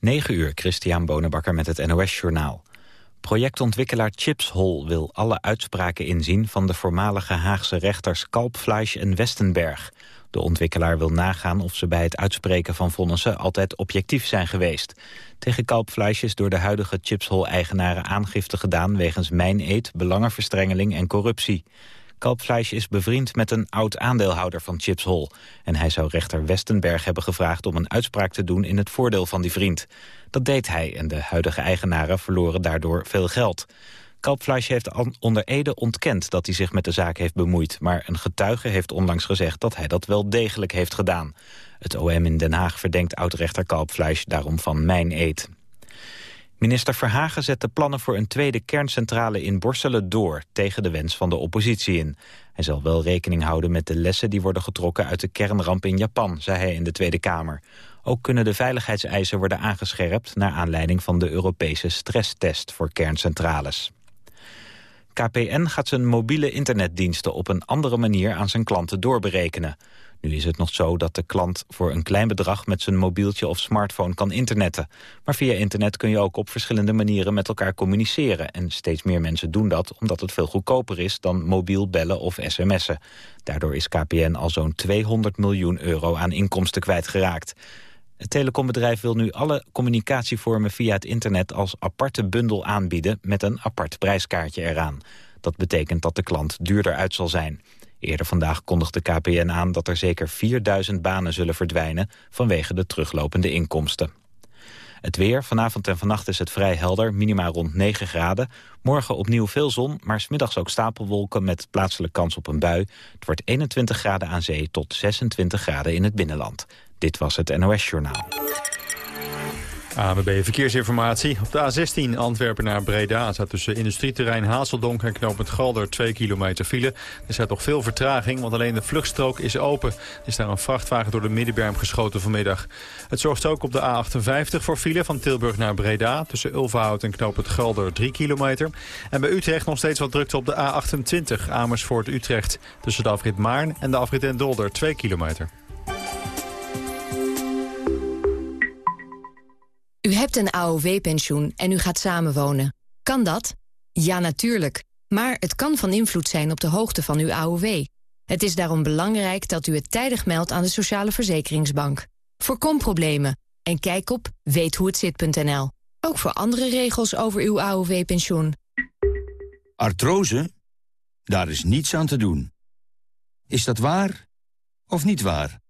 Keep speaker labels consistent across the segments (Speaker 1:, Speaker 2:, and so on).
Speaker 1: 9 uur, Christian Bonenbakker met het NOS Journaal. Projectontwikkelaar Chipshol wil alle uitspraken inzien... van de voormalige Haagse rechters Kalpfleisch en Westenberg. De ontwikkelaar wil nagaan of ze bij het uitspreken van vonnissen... altijd objectief zijn geweest. Tegen Kalpfleisch is door de huidige Chipshol-eigenaren aangifte gedaan... wegens mijneed, belangenverstrengeling en corruptie. Kalpfleisch is bevriend met een oud-aandeelhouder van Chips Hol. En hij zou rechter Westenberg hebben gevraagd om een uitspraak te doen in het voordeel van die vriend. Dat deed hij en de huidige eigenaren verloren daardoor veel geld. Kalpfleisch heeft onder Ede ontkend dat hij zich met de zaak heeft bemoeid. Maar een getuige heeft onlangs gezegd dat hij dat wel degelijk heeft gedaan. Het OM in Den Haag verdenkt oud-rechter Kalpfleisch daarom van mijn eed. Minister Verhagen zet de plannen voor een tweede kerncentrale in Borselen door... tegen de wens van de oppositie in. Hij zal wel rekening houden met de lessen die worden getrokken... uit de kernramp in Japan, zei hij in de Tweede Kamer. Ook kunnen de veiligheidseisen worden aangescherpt... naar aanleiding van de Europese stresstest voor kerncentrales. KPN gaat zijn mobiele internetdiensten op een andere manier aan zijn klanten doorberekenen. Nu is het nog zo dat de klant voor een klein bedrag met zijn mobieltje of smartphone kan internetten. Maar via internet kun je ook op verschillende manieren met elkaar communiceren. En steeds meer mensen doen dat omdat het veel goedkoper is dan mobiel bellen of sms'en. Daardoor is KPN al zo'n 200 miljoen euro aan inkomsten kwijtgeraakt. Het telecombedrijf wil nu alle communicatievormen via het internet als aparte bundel aanbieden met een apart prijskaartje eraan. Dat betekent dat de klant duurder uit zal zijn. Eerder vandaag kondigde KPN aan dat er zeker 4000 banen zullen verdwijnen vanwege de teruglopende inkomsten. Het weer, vanavond en vannacht is het vrij helder, minima rond 9 graden. Morgen opnieuw veel zon, maar smiddags ook stapelwolken met plaatselijk kans op een bui. Het wordt 21 graden aan zee tot 26 graden in het binnenland. Dit was het NOS Journaal.
Speaker 2: ANWB Verkeersinformatie. Op de A16 Antwerpen naar Breda staat tussen industrieterrein Hazeldonk en knooppunt Galder 2 kilometer file. Er staat nog veel vertraging, want alleen de vluchtstrook is open. Er is daar een vrachtwagen door de middenberm geschoten vanmiddag. Het zorgt ook op de A58 voor file van Tilburg naar Breda... tussen Ulverhout en knooppunt Galder 3 kilometer. En bij Utrecht nog steeds wat drukte op de A28 Amersfoort-Utrecht... tussen de afrit Maarn en de afrit Den Dolder 2 kilometer.
Speaker 3: U hebt een AOW-pensioen en u gaat samenwonen. Kan dat? Ja, natuurlijk. Maar het kan van invloed zijn op de hoogte van uw AOW. Het is daarom belangrijk dat u het tijdig meldt aan de Sociale Verzekeringsbank. Voorkom problemen en kijk op weethoehetzit.nl. Ook voor andere regels over uw AOW-pensioen.
Speaker 4: Artrose? Daar is niets aan te doen. Is dat waar of niet waar?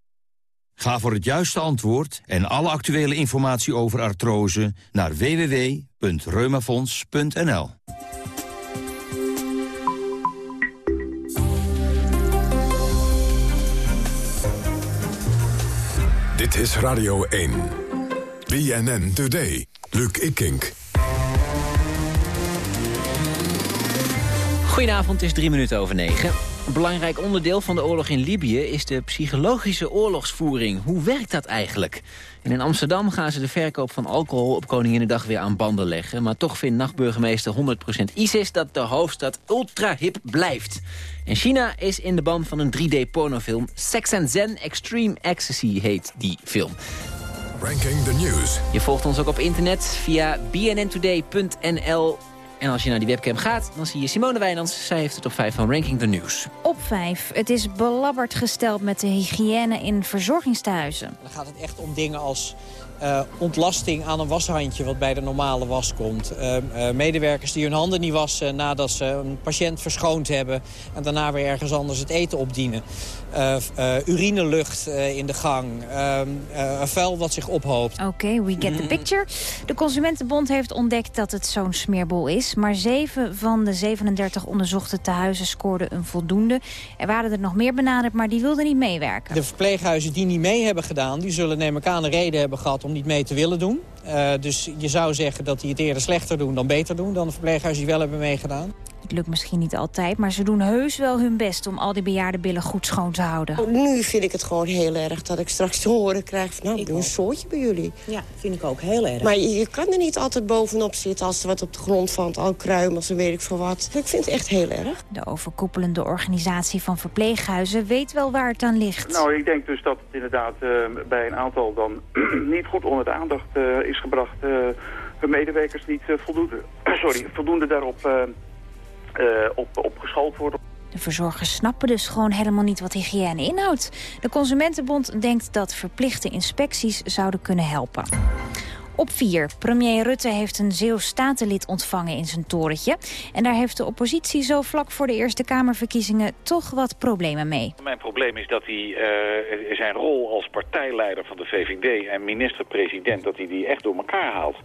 Speaker 4: Ga voor het juiste antwoord en alle actuele informatie over artrose naar www.reumafonds.nl.
Speaker 5: Dit is Radio 1. BNN Today. Luc Ikink.
Speaker 6: Goedenavond, het is drie minuten over negen. Een belangrijk onderdeel van de oorlog in Libië is de psychologische oorlogsvoering. Hoe werkt dat eigenlijk? En in Amsterdam gaan ze de verkoop van alcohol op Koninginnedag weer aan banden leggen. Maar toch vindt nachtburgemeester 100% ISIS dat de hoofdstad ultra-hip blijft. En China is in de band van een 3D-pornofilm. Sex and Zen Extreme Ecstasy heet die film.
Speaker 5: Ranking the News.
Speaker 6: Je volgt ons ook op internet via bnntoday.nl en als je naar die webcam gaat, dan zie je Simone Wijnands. Zij heeft het op 5 van Ranking the News.
Speaker 7: Op 5. Het is belabberd gesteld met de hygiëne in verzorgingstehuizen.
Speaker 8: Dan gaat het echt om dingen als uh, ontlasting aan een washandje wat bij de normale was komt. Uh, uh, medewerkers die hun handen niet wassen nadat ze een patiënt verschoond hebben... en daarna weer ergens anders het eten opdienen. Urinelucht in de gang. vuil wat zich ophoopt.
Speaker 7: Oké, okay, we get the picture. De Consumentenbond heeft ontdekt dat het zo'n smeerbol is. Maar zeven van de 37 onderzochte tehuizen scoorden een voldoende. Er waren er nog meer benaderd, maar die wilden niet meewerken.
Speaker 8: De verpleeghuizen die niet mee hebben gedaan... die zullen neem ik aan een reden hebben gehad om niet mee te willen doen. Uh, dus je zou zeggen dat die het eerder slechter doen dan beter doen... dan de verpleeghuizen die wel hebben meegedaan.
Speaker 7: Het lukt misschien niet altijd, maar ze doen heus wel hun best... om al die bejaardenbillen goed schoon te houden.
Speaker 9: Oh, nu vind ik het gewoon heel erg dat ik straks te horen krijg... van nou, ik doe een soortje bij jullie.
Speaker 10: Ja, vind ik ook heel erg.
Speaker 9: Maar je, je kan er niet altijd bovenop zitten als er wat op de grond valt. Al kruimels en weet ik veel wat. Ik vind het echt heel erg.
Speaker 7: De overkoepelende organisatie van verpleeghuizen weet wel waar het aan ligt.
Speaker 11: Nou, ik denk dus dat het inderdaad uh, bij een aantal dan niet goed onder de aandacht uh, is gebracht. Uh, hun medewerkers niet voldoende, sorry, voldoende daarop op, op geschoold worden.
Speaker 7: De verzorgers snappen dus gewoon helemaal niet wat hygiëne inhoudt. De Consumentenbond denkt dat verplichte inspecties zouden kunnen helpen. Op 4. Premier Rutte heeft een Zeeuws statenlid ontvangen in zijn torentje. En daar heeft de oppositie zo vlak voor de Eerste Kamerverkiezingen toch wat problemen mee.
Speaker 12: Mijn probleem is dat hij uh, zijn rol als partijleider van de VVD en minister-president... dat hij die echt door elkaar haalt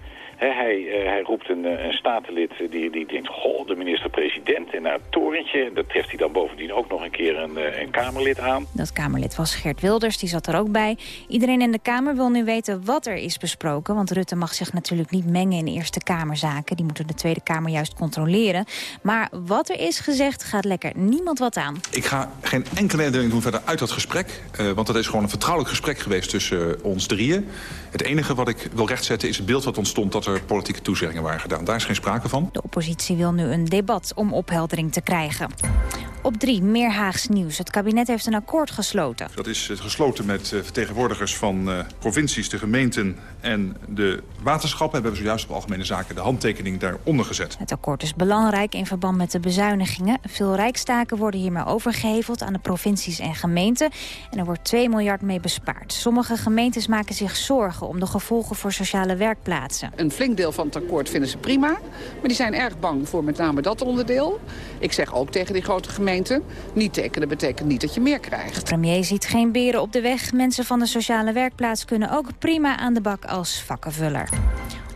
Speaker 12: hij, uh, hij, roept een, een statenlid die, die denkt, goh, de minister-president en naar het torentje. Dat treft hij dan bovendien ook nog een keer een, een Kamerlid aan.
Speaker 7: Dat Kamerlid was Gert Wilders, die zat er ook bij. Iedereen in de Kamer wil nu weten wat er is besproken. Want Rutte mag zich natuurlijk niet mengen in Eerste Kamerzaken. Die moeten de Tweede Kamer juist controleren. Maar wat er is gezegd, gaat lekker niemand wat aan.
Speaker 13: Ik ga geen enkele indeling doen verder uit dat gesprek. Uh, want dat is gewoon een vertrouwelijk gesprek geweest tussen uh, ons drieën. Het enige wat ik wil rechtzetten is het beeld wat ontstond... dat er politieke toezeggingen waren gedaan. Daar is geen sprake van.
Speaker 7: De oppositie wil nu een debat om opheldering te krijgen. Op drie, meer Haags nieuws. Het kabinet heeft een akkoord gesloten.
Speaker 13: Dat is gesloten met vertegenwoordigers van uh, provincies, de gemeenten en de waterschappen. We hebben zojuist op Algemene Zaken de handtekening daaronder gezet.
Speaker 7: Het akkoord is belangrijk in verband met de bezuinigingen. Veel rijkstaken worden hiermee overgeheveld aan de provincies en gemeenten. En er wordt 2 miljard mee bespaard. Sommige gemeentes maken zich zorgen om de gevolgen voor sociale werkplaatsen.
Speaker 14: Een flink deel van het akkoord vinden ze prima. Maar die zijn erg bang voor met name dat onderdeel. Ik zeg ook tegen die grote gemeenten niet tekenen betekent niet dat je meer krijgt.
Speaker 7: De premier ziet geen beren op de weg. Mensen van de sociale werkplaats kunnen ook prima aan de bak als vakkenvuller.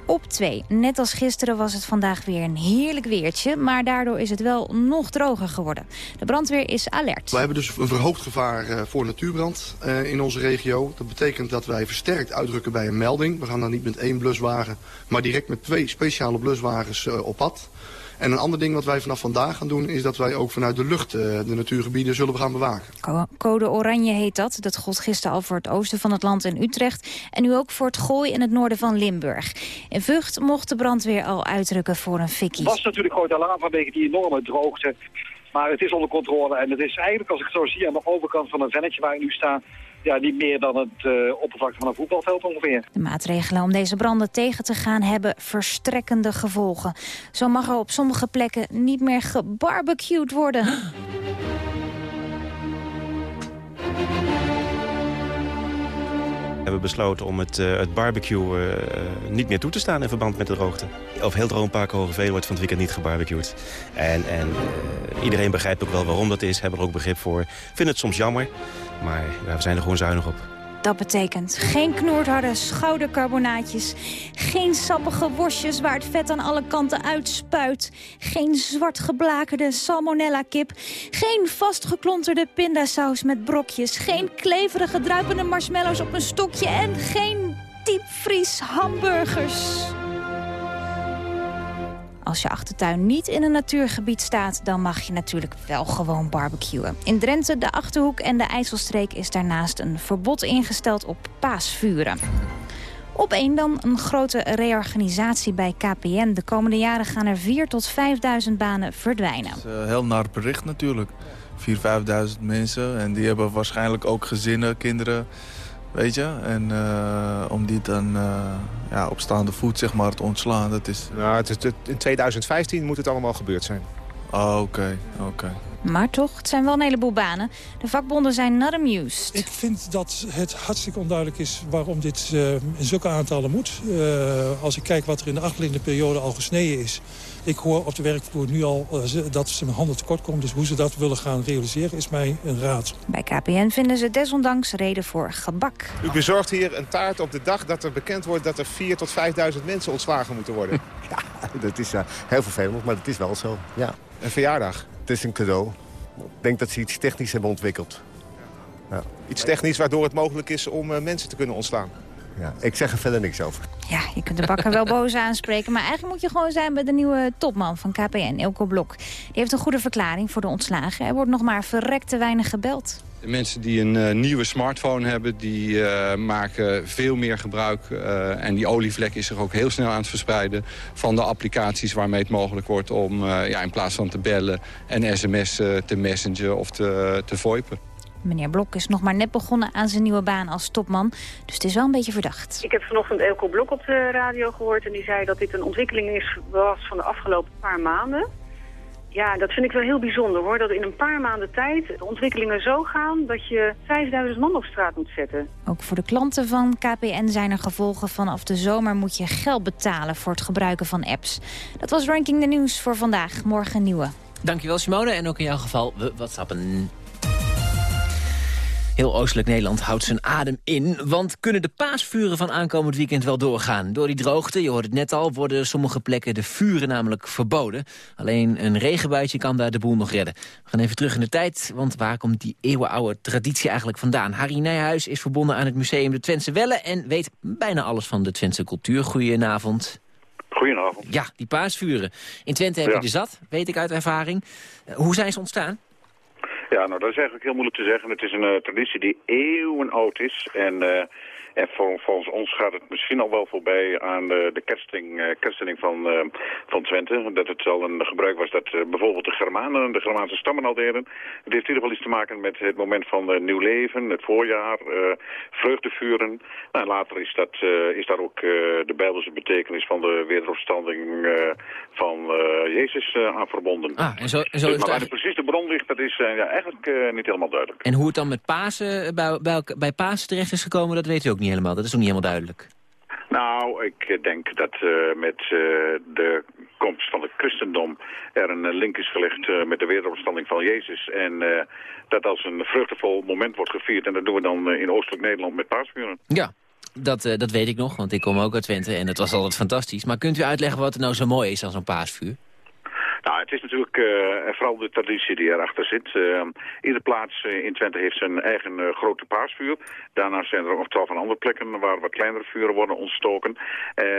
Speaker 7: Op 2. Net als gisteren was het vandaag weer een heerlijk weertje... maar daardoor is het wel nog droger geworden. De brandweer is alert.
Speaker 15: We hebben dus een verhoogd gevaar voor natuurbrand in onze regio. Dat betekent dat wij versterkt uitdrukken bij een melding. We gaan dan niet met één bluswagen, maar direct met twee speciale bluswagens op pad. En een ander ding wat wij vanaf vandaag gaan doen... is dat wij ook vanuit de lucht uh, de natuurgebieden zullen gaan bewaken.
Speaker 7: Code Oranje heet dat. Dat gold gisteren al voor het oosten van het land en Utrecht. En nu ook voor het Gooi in het noorden van Limburg. In Vught mocht de brandweer al uitdrukken voor een fikkie.
Speaker 16: Het was natuurlijk groot alarm vanwege die enorme droogte. Maar het is onder controle en het is eigenlijk, als ik zo zie, aan de overkant van een vennetje waar ik nu sta ja, niet meer dan het uh, oppervlakte van een voetbalveld ongeveer.
Speaker 7: De maatregelen om deze branden tegen te gaan hebben verstrekkende gevolgen. Zo mag er op sommige plekken niet meer gebarbecued worden.
Speaker 17: We hebben besloten om het, uh, het barbecue uh, niet meer toe te staan in verband met de droogte. Over heel Droompark Hogeveen wordt van het weekend niet gebarbecued. En, en uh, iedereen begrijpt ook wel waarom dat is, hebben er ook begrip voor. Vind het soms jammer, maar we zijn er gewoon zuinig op.
Speaker 7: Dat betekent geen knoordharde schoudercarbonaatjes. Geen sappige worstjes waar het vet aan alle kanten uitspuit. Geen zwart geblakerde salmonella kip. Geen vastgeklonterde pindasaus met brokjes. Geen kleverige druipende marshmallows op een stokje. En geen diepvries hamburgers. Als je achtertuin niet in een natuurgebied staat... dan mag je natuurlijk wel gewoon barbecuen. In Drenthe, de Achterhoek en de IJsselstreek... is daarnaast een verbod ingesteld op paasvuren. Op één dan een grote reorganisatie bij KPN. De komende jaren gaan er 4.000 tot 5.000 banen verdwijnen.
Speaker 18: Is een heel naar bericht natuurlijk. 4.000, 5.000 mensen en die hebben waarschijnlijk ook gezinnen, kinderen... Weet je? En uh, om die dan uh, ja, op staande voet zeg maar, te ontslaan, dat is...
Speaker 19: Nou, het in 2015 moet het allemaal gebeurd zijn.
Speaker 18: Oh, oké, oké. Okay.
Speaker 7: Maar toch, het zijn wel een heleboel banen. De vakbonden zijn not amused.
Speaker 20: Ik vind dat het hartstikke onduidelijk is waarom dit uh, in zulke aantallen moet. Uh, als ik kijk wat er in de achterliggende periode al gesneden is. Ik hoor op de werkvloer nu al uh, dat ze met handen tekort komen. Dus hoe ze dat willen gaan realiseren is mij een raad.
Speaker 7: Bij KPN vinden ze desondanks reden voor gebak.
Speaker 19: U bezorgt hier een taart op de dag dat er bekend wordt dat er 4.000 tot 5.000 mensen ontslagen moeten worden.
Speaker 21: ja, dat is uh, heel vervelend, maar het is wel zo. Ja.
Speaker 19: Een verjaardag?
Speaker 21: Het is een cadeau. Ik denk dat ze iets technisch hebben ontwikkeld.
Speaker 19: Ja. Iets technisch waardoor het mogelijk is om uh, mensen te kunnen ontslaan?
Speaker 21: Ja, ik zeg er verder niks over.
Speaker 7: Ja, je kunt de bakker wel boos aanspreken. Maar eigenlijk moet je gewoon zijn bij de nieuwe topman van KPN, Elko Blok. Die heeft een goede verklaring voor de ontslagen. Er wordt nog maar verrekt te weinig gebeld.
Speaker 10: De mensen die een uh, nieuwe smartphone hebben, die uh, maken veel meer gebruik. Uh, en die olievlek is zich ook heel snel aan het verspreiden... van de applicaties waarmee het mogelijk wordt om ja, in plaats van te bellen... en sms te messengen of te, te voipen.
Speaker 7: Meneer Blok is nog maar net begonnen aan zijn nieuwe baan als topman. Dus het is wel een beetje verdacht.
Speaker 22: Ik heb vanochtend Elko Blok op de radio gehoord... en die zei dat dit een ontwikkeling is, was van de afgelopen paar maanden. Ja, dat vind ik wel heel bijzonder hoor. Dat in een paar maanden tijd de ontwikkelingen zo gaan... dat je 5000 man op straat moet zetten.
Speaker 7: Ook voor de klanten van KPN zijn er gevolgen. Vanaf de zomer moet je geld betalen voor het gebruiken van apps. Dat was Ranking de Nieuws voor vandaag. Morgen nieuwe.
Speaker 6: Dankjewel Simone. En ook in jouw geval, we whatsappen. Heel oostelijk Nederland houdt zijn adem in. Want kunnen de paasvuren van aankomend weekend wel doorgaan? Door die droogte, je hoort het net al, worden sommige plekken de vuren namelijk verboden. Alleen een regenbuitje kan daar de boel nog redden. We gaan even terug in de tijd, want waar komt die eeuwenoude traditie eigenlijk vandaan? Harry Nijhuis is verbonden aan het Museum de Twentse Welle... en weet bijna alles van de Twentse cultuur. Goedenavond.
Speaker 23: Goedenavond.
Speaker 6: Ja, die paasvuren. In Twente heb je de zat, weet ik uit ervaring. hoe zijn ze ontstaan?
Speaker 23: Ja, nou dat is eigenlijk heel moeilijk te zeggen. Het is een uh, traditie die eeuwen oud is en... En voor, volgens ons gaat het misschien al wel voorbij aan de, de kersting, uh, van, uh, van Twente. Dat het al een gebruik was dat bijvoorbeeld de Germanen, de Germaanse stammen al deden. Het heeft in ieder geval iets te maken met het moment van nieuw leven, het voorjaar, vreugdevuren. Nou, later is, dat, is daar ook de Bijbelse betekenis van de wederopstanding van Jezus aan verbonden.
Speaker 6: Ah, en zo, en zo
Speaker 23: dus, maar waar precies de bron ligt, dat is ja, eigenlijk niet helemaal duidelijk.
Speaker 6: En hoe het dan met Pasen, bij, bij, bij Pasen terecht is gekomen, dat weet u ook niet helemaal. Dat is ook niet helemaal duidelijk.
Speaker 23: Nou, ik denk dat uh, met uh, de komst van het christendom er een link is gelegd uh, met de wederopstanding van Jezus. En dat als een vruchtevol moment wordt gevierd. En dat doen we dan in Oostelijk Nederland met paasvuren.
Speaker 6: Ja. Dat, dat weet ik nog, want ik kom ook uit Twente en het was altijd fantastisch. Maar kunt u uitleggen wat er nou zo mooi is aan zo'n paasvuur?
Speaker 23: Nou, het is natuurlijk uh, vooral de traditie die erachter zit. Uh, iedere plaats uh, in Twente heeft zijn eigen grote paasvuur. Daarnaast zijn er ook nog twaalf van andere plekken waar wat kleinere vuren worden ontstoken.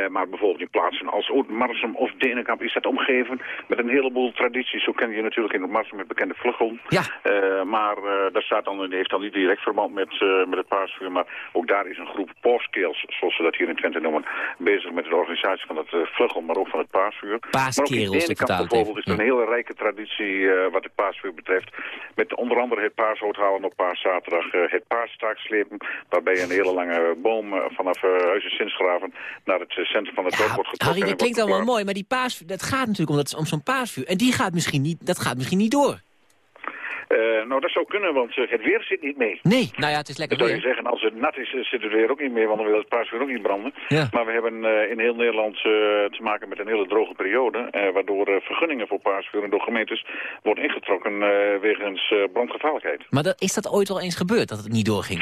Speaker 23: maar bijvoorbeeld in plaatsen als Oud-Marsum of Denenkamp is dat omgeven met een heleboel tradities. Zo ken je natuurlijk in Oud-Marsum het bekende vluggel.
Speaker 6: Ja.
Speaker 23: maar dat staat dan, heeft dan niet direct verband met, met het paasvuur. Maar ook daar is een groep paaskels, zoals ze dat hier in Twente noemen, bezig met de organisatie van het vluggel, maar ook van het paasvuur.
Speaker 6: Paaskerels,
Speaker 23: is een hele rijke traditie uh, wat het paasvuur betreft. Met onder andere het paashout halen op paaszaterdag. Uh, het paasstaak slepen, waarbij een hele lange boom uh, vanaf Huizen Sinsgraven naar het centrum van het dorp wordt getrokken.
Speaker 6: Harry, dat klinkt allemaal mooi, maar die paas, dat gaat natuurlijk om, om zo'n paasvuur. En die gaat misschien niet, dat gaat misschien niet door.
Speaker 23: Uh, nou, dat zou kunnen, want uh, het weer zit niet mee.
Speaker 6: Nee, nou ja, het is lekker
Speaker 23: weer. Dat zou je zeggen, als het nat is, zit het weer ook niet mee, want dan wil het paasvuur ook niet branden.
Speaker 6: Ja.
Speaker 23: Maar we hebben in heel Nederland te maken met een hele droge periode, waardoor vergunningen voor paasvuren door gemeentes worden ingetrokken wegens brandgevaarlijkheid.
Speaker 6: Maar dat, is dat ooit al eens gebeurd, dat het niet doorging?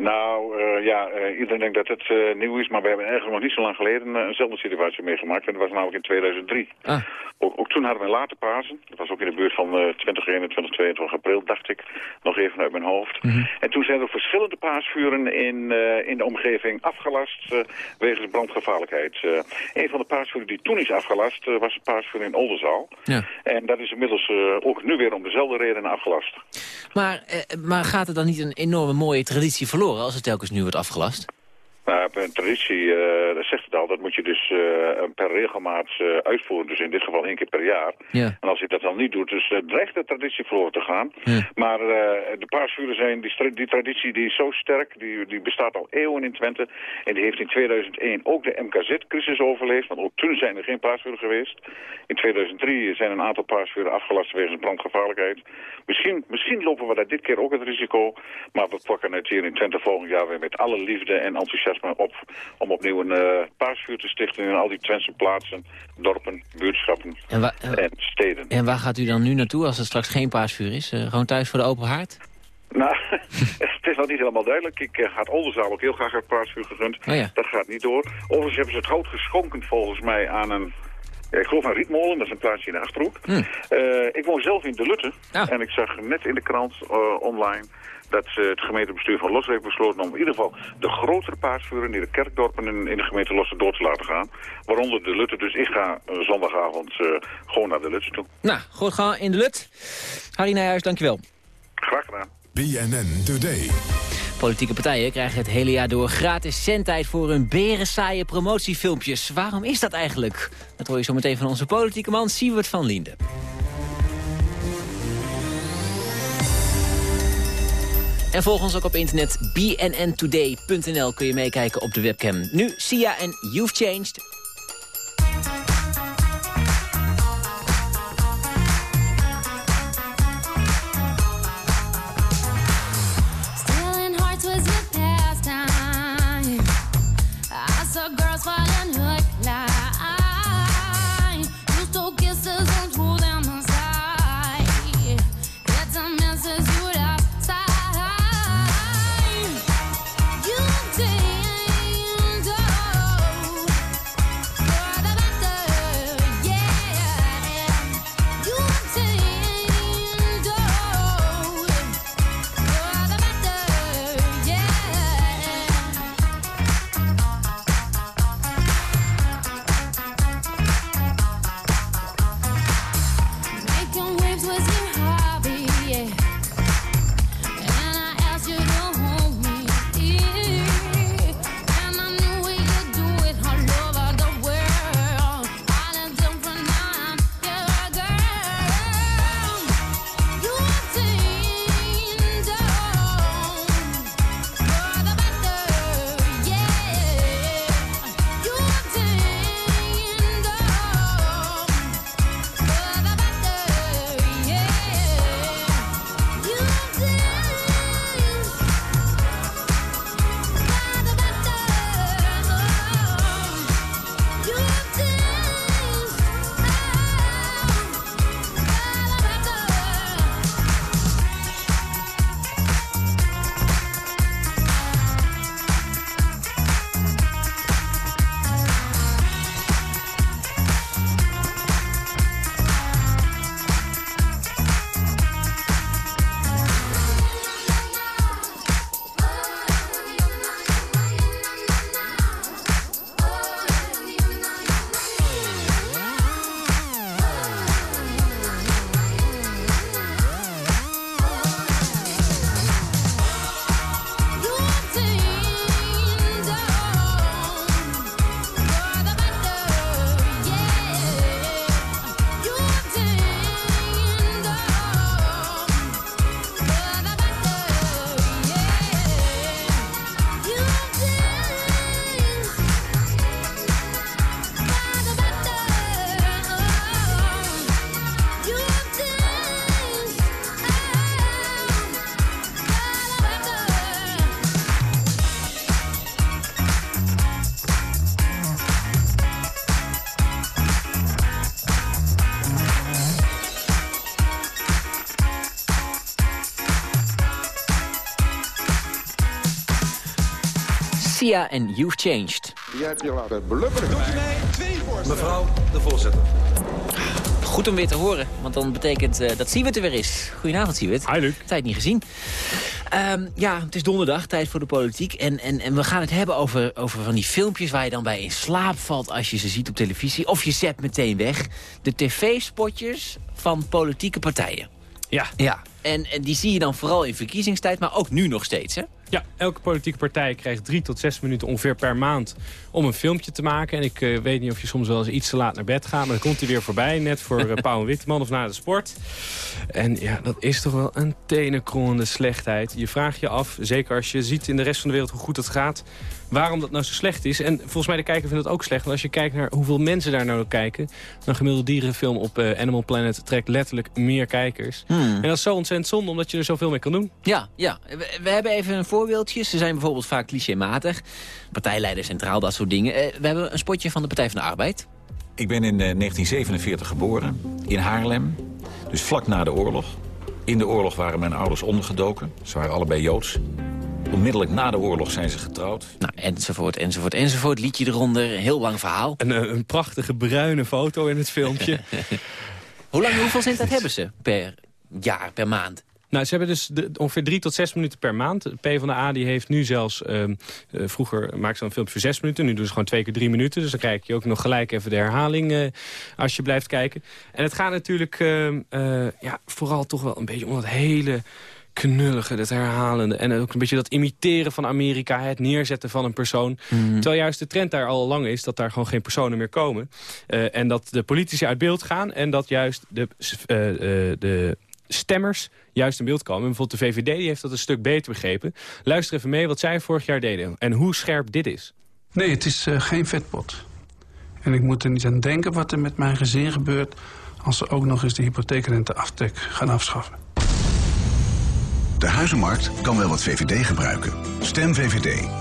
Speaker 23: Nou, uh, ja, uh, iedereen denkt dat het uh, nieuw is, maar we hebben eigenlijk nog niet zo lang geleden eenzelfde situatie meegemaakt. En dat was namelijk in 2003.
Speaker 6: Ah.
Speaker 23: Ook, ook, toen hadden we een late Pasen. Dat was ook in de buurt van 2021, 22 april, dacht ik. Nog even uit mijn hoofd.
Speaker 6: Mm -hmm.
Speaker 23: En toen zijn er verschillende paasvuren in, in de omgeving afgelast wegens brandgevaarlijkheid. een van de paasvuren die toen is afgelast was het paasvuur in Oldenzaal.
Speaker 6: Ja.
Speaker 23: En dat is inmiddels ook nu weer om dezelfde reden afgelast.
Speaker 6: Maar, maar gaat er dan niet een enorme mooie traditie verloren? Als het telkens nu wordt afgelast?
Speaker 23: Nou, een traditie, uh, zegt dat moet je dus uh, per regelmaat uh, uitvoeren. Dus in dit geval één keer per jaar.
Speaker 6: Ja.
Speaker 23: En als je dat dan niet doet, dus dreigt de traditie verloren te gaan.
Speaker 6: Ja.
Speaker 23: Maar de paasvuren zijn, die, die, traditie die is zo sterk, die, die bestaat al eeuwen in Twente. En die heeft in 2001 ook de MKZ-crisis overleefd, want ook toen zijn er geen paasvuren geweest. In 2003 zijn een aantal paasvuren afgelast wegens brandgevaarlijkheid. Misschien, misschien lopen we daar dit keer ook het risico, maar we pakken het hier in Twente volgend jaar weer met alle liefde en enthousiasme op om opnieuw een uh, paasvuur te stichten in al die Twentse plaatsen, dorpen, buurtschappen
Speaker 6: en,
Speaker 23: en, steden.
Speaker 6: En waar gaat u dan nu naartoe als er straks geen paasvuur is? Uh, gewoon thuis voor de open haard?
Speaker 23: Nou, het is nog niet helemaal duidelijk. Ik uh, had Oldenzaal ook heel graag het paasvuur gegund.
Speaker 6: Oh ja.
Speaker 23: Dat gaat niet door. Overigens hebben ze het hout geschonken volgens mij aan een ik geloof aan Rietmolen, dat is een plaatsje in de Achterhoek.
Speaker 24: Hm.
Speaker 23: Eh, ik woon zelf in De Lutte.
Speaker 24: Ah.
Speaker 23: En ik zag net in de krant eh, online dat eh, het gemeentebestuur van Los heeft besloten om in ieder geval de grotere paasvuren in de kerkdorpen in, in de gemeente Lossen door te laten gaan. Waaronder De Lutte. Dus ik ga eh, zondagavond eh, gewoon naar De Lutte toe.
Speaker 24: Nou, goed gaan in de lut. Harry Nijhuis, dankjewel.
Speaker 23: Graag gedaan.
Speaker 5: BNN Today.
Speaker 24: Politieke partijen krijgen het hele jaar door gratis zendtijd voor hun berensaaie promotiefilmpjes. Waarom is dat eigenlijk? Dat hoor je zo meteen van onze politieke man Siewert van Linden. En volg ons ook op internet bnntoday.nl kun je meekijken op de webcam. Nu Sia en You've Changed. Sia en You've Changed.
Speaker 19: Jij hebt je laten blubberen.
Speaker 6: Mevrouw de voorzitter.
Speaker 24: Goed om weer te horen, want dan betekent eh, dat Siewert er weer is. Goedenavond, Siewert. Hi, Luc. Tijd niet gezien. Ehm, ja, het is donderdag, tijd voor de politiek. En, en, en we gaan het hebben over, over van die filmpjes waar je dan bij in slaap valt als je ze ziet op televisie. Of je zet meteen weg. De tv-spotjes van politieke partijen.
Speaker 25: Ja.
Speaker 24: Ja, en, en die zie je dan vooral in verkiezingstijd, maar ook nu nog steeds, hè?
Speaker 25: Ja, elke politieke partij krijgt drie tot zes minuten ongeveer per maand om een filmpje te maken. En ik eh, weet niet of je soms wel eens iets te laat naar bed gaat, maar dan komt hij weer voorbij, net voor uh, Paul Witteman of na de sport. En ja, dat is toch wel een tenenkrommende slechtheid. Je vraagt je af, zeker als je ziet in de rest van de wereld hoe goed het gaat, waarom dat nou zo slecht is. En volgens mij de kijker vindt het ook slecht, want als je kijkt naar hoeveel mensen daar nou naar kijken, dan gemiddelde dierenfilm op eh, Animal Planet trekt letterlijk meer kijkers.
Speaker 24: Hmm.
Speaker 25: En dat is zo ontzettend zonde, omdat je er zoveel mee kan doen.
Speaker 24: Ja, ja. We, we hebben even een voorbeeldje. Ze zijn bijvoorbeeld vaak clichématig. Partijleider centraal, dat soort dingen. Eh, we hebben een spotje van de Partij van de Arbeid.
Speaker 26: Ik ben in eh, 1947 geboren, in Haarlem. Dus vlak na de oorlog. In de oorlog waren mijn ouders ondergedoken. Ze waren allebei Joods.
Speaker 27: Onmiddellijk na de oorlog zijn ze getrouwd.
Speaker 6: Nou, enzovoort, enzovoort, enzovoort. Liedje eronder, heel lang verhaal.
Speaker 25: Een, eh, een prachtige bruine foto in het filmpje.
Speaker 6: Hoe lang, hoeveel cent dat hebben ze per jaar, per maand?
Speaker 25: Nou, ze hebben dus de, ongeveer drie tot zes minuten per maand. De PvdA die heeft nu zelfs... ehm, eh, vroeger maakte ze een filmpje voor zes minuten. Nu doen ze gewoon twee keer drie minuten. Dus dan krijg je ook nog gelijk even de herhaling eh, als je blijft kijken. En het gaat natuurlijk ehm, eh, ja, vooral toch wel een beetje om dat hele knullige, dat herhalende. En ook een beetje dat imiteren van Amerika, het neerzetten van een persoon. Terwijl juist de trend daar al lang is dat daar gewoon geen personen meer komen. Eh, en dat de politici uit beeld gaan en dat juist de, eh, eh, de stemmers juist in beeld komen. En bijvoorbeeld de VVD die heeft dat een stuk beter begrepen. Luister even mee wat zij vorig jaar deden en hoe scherp dit is.
Speaker 28: Nee, het is eh, geen vetpot. En ik moet er niet aan denken wat er met mijn gezin gebeurt... als ze ook nog eens de hypotheekrenteaftrek gaan afschaffen.
Speaker 29: De huizenmarkt kan wel wat VVD gebruiken. Stem VVD.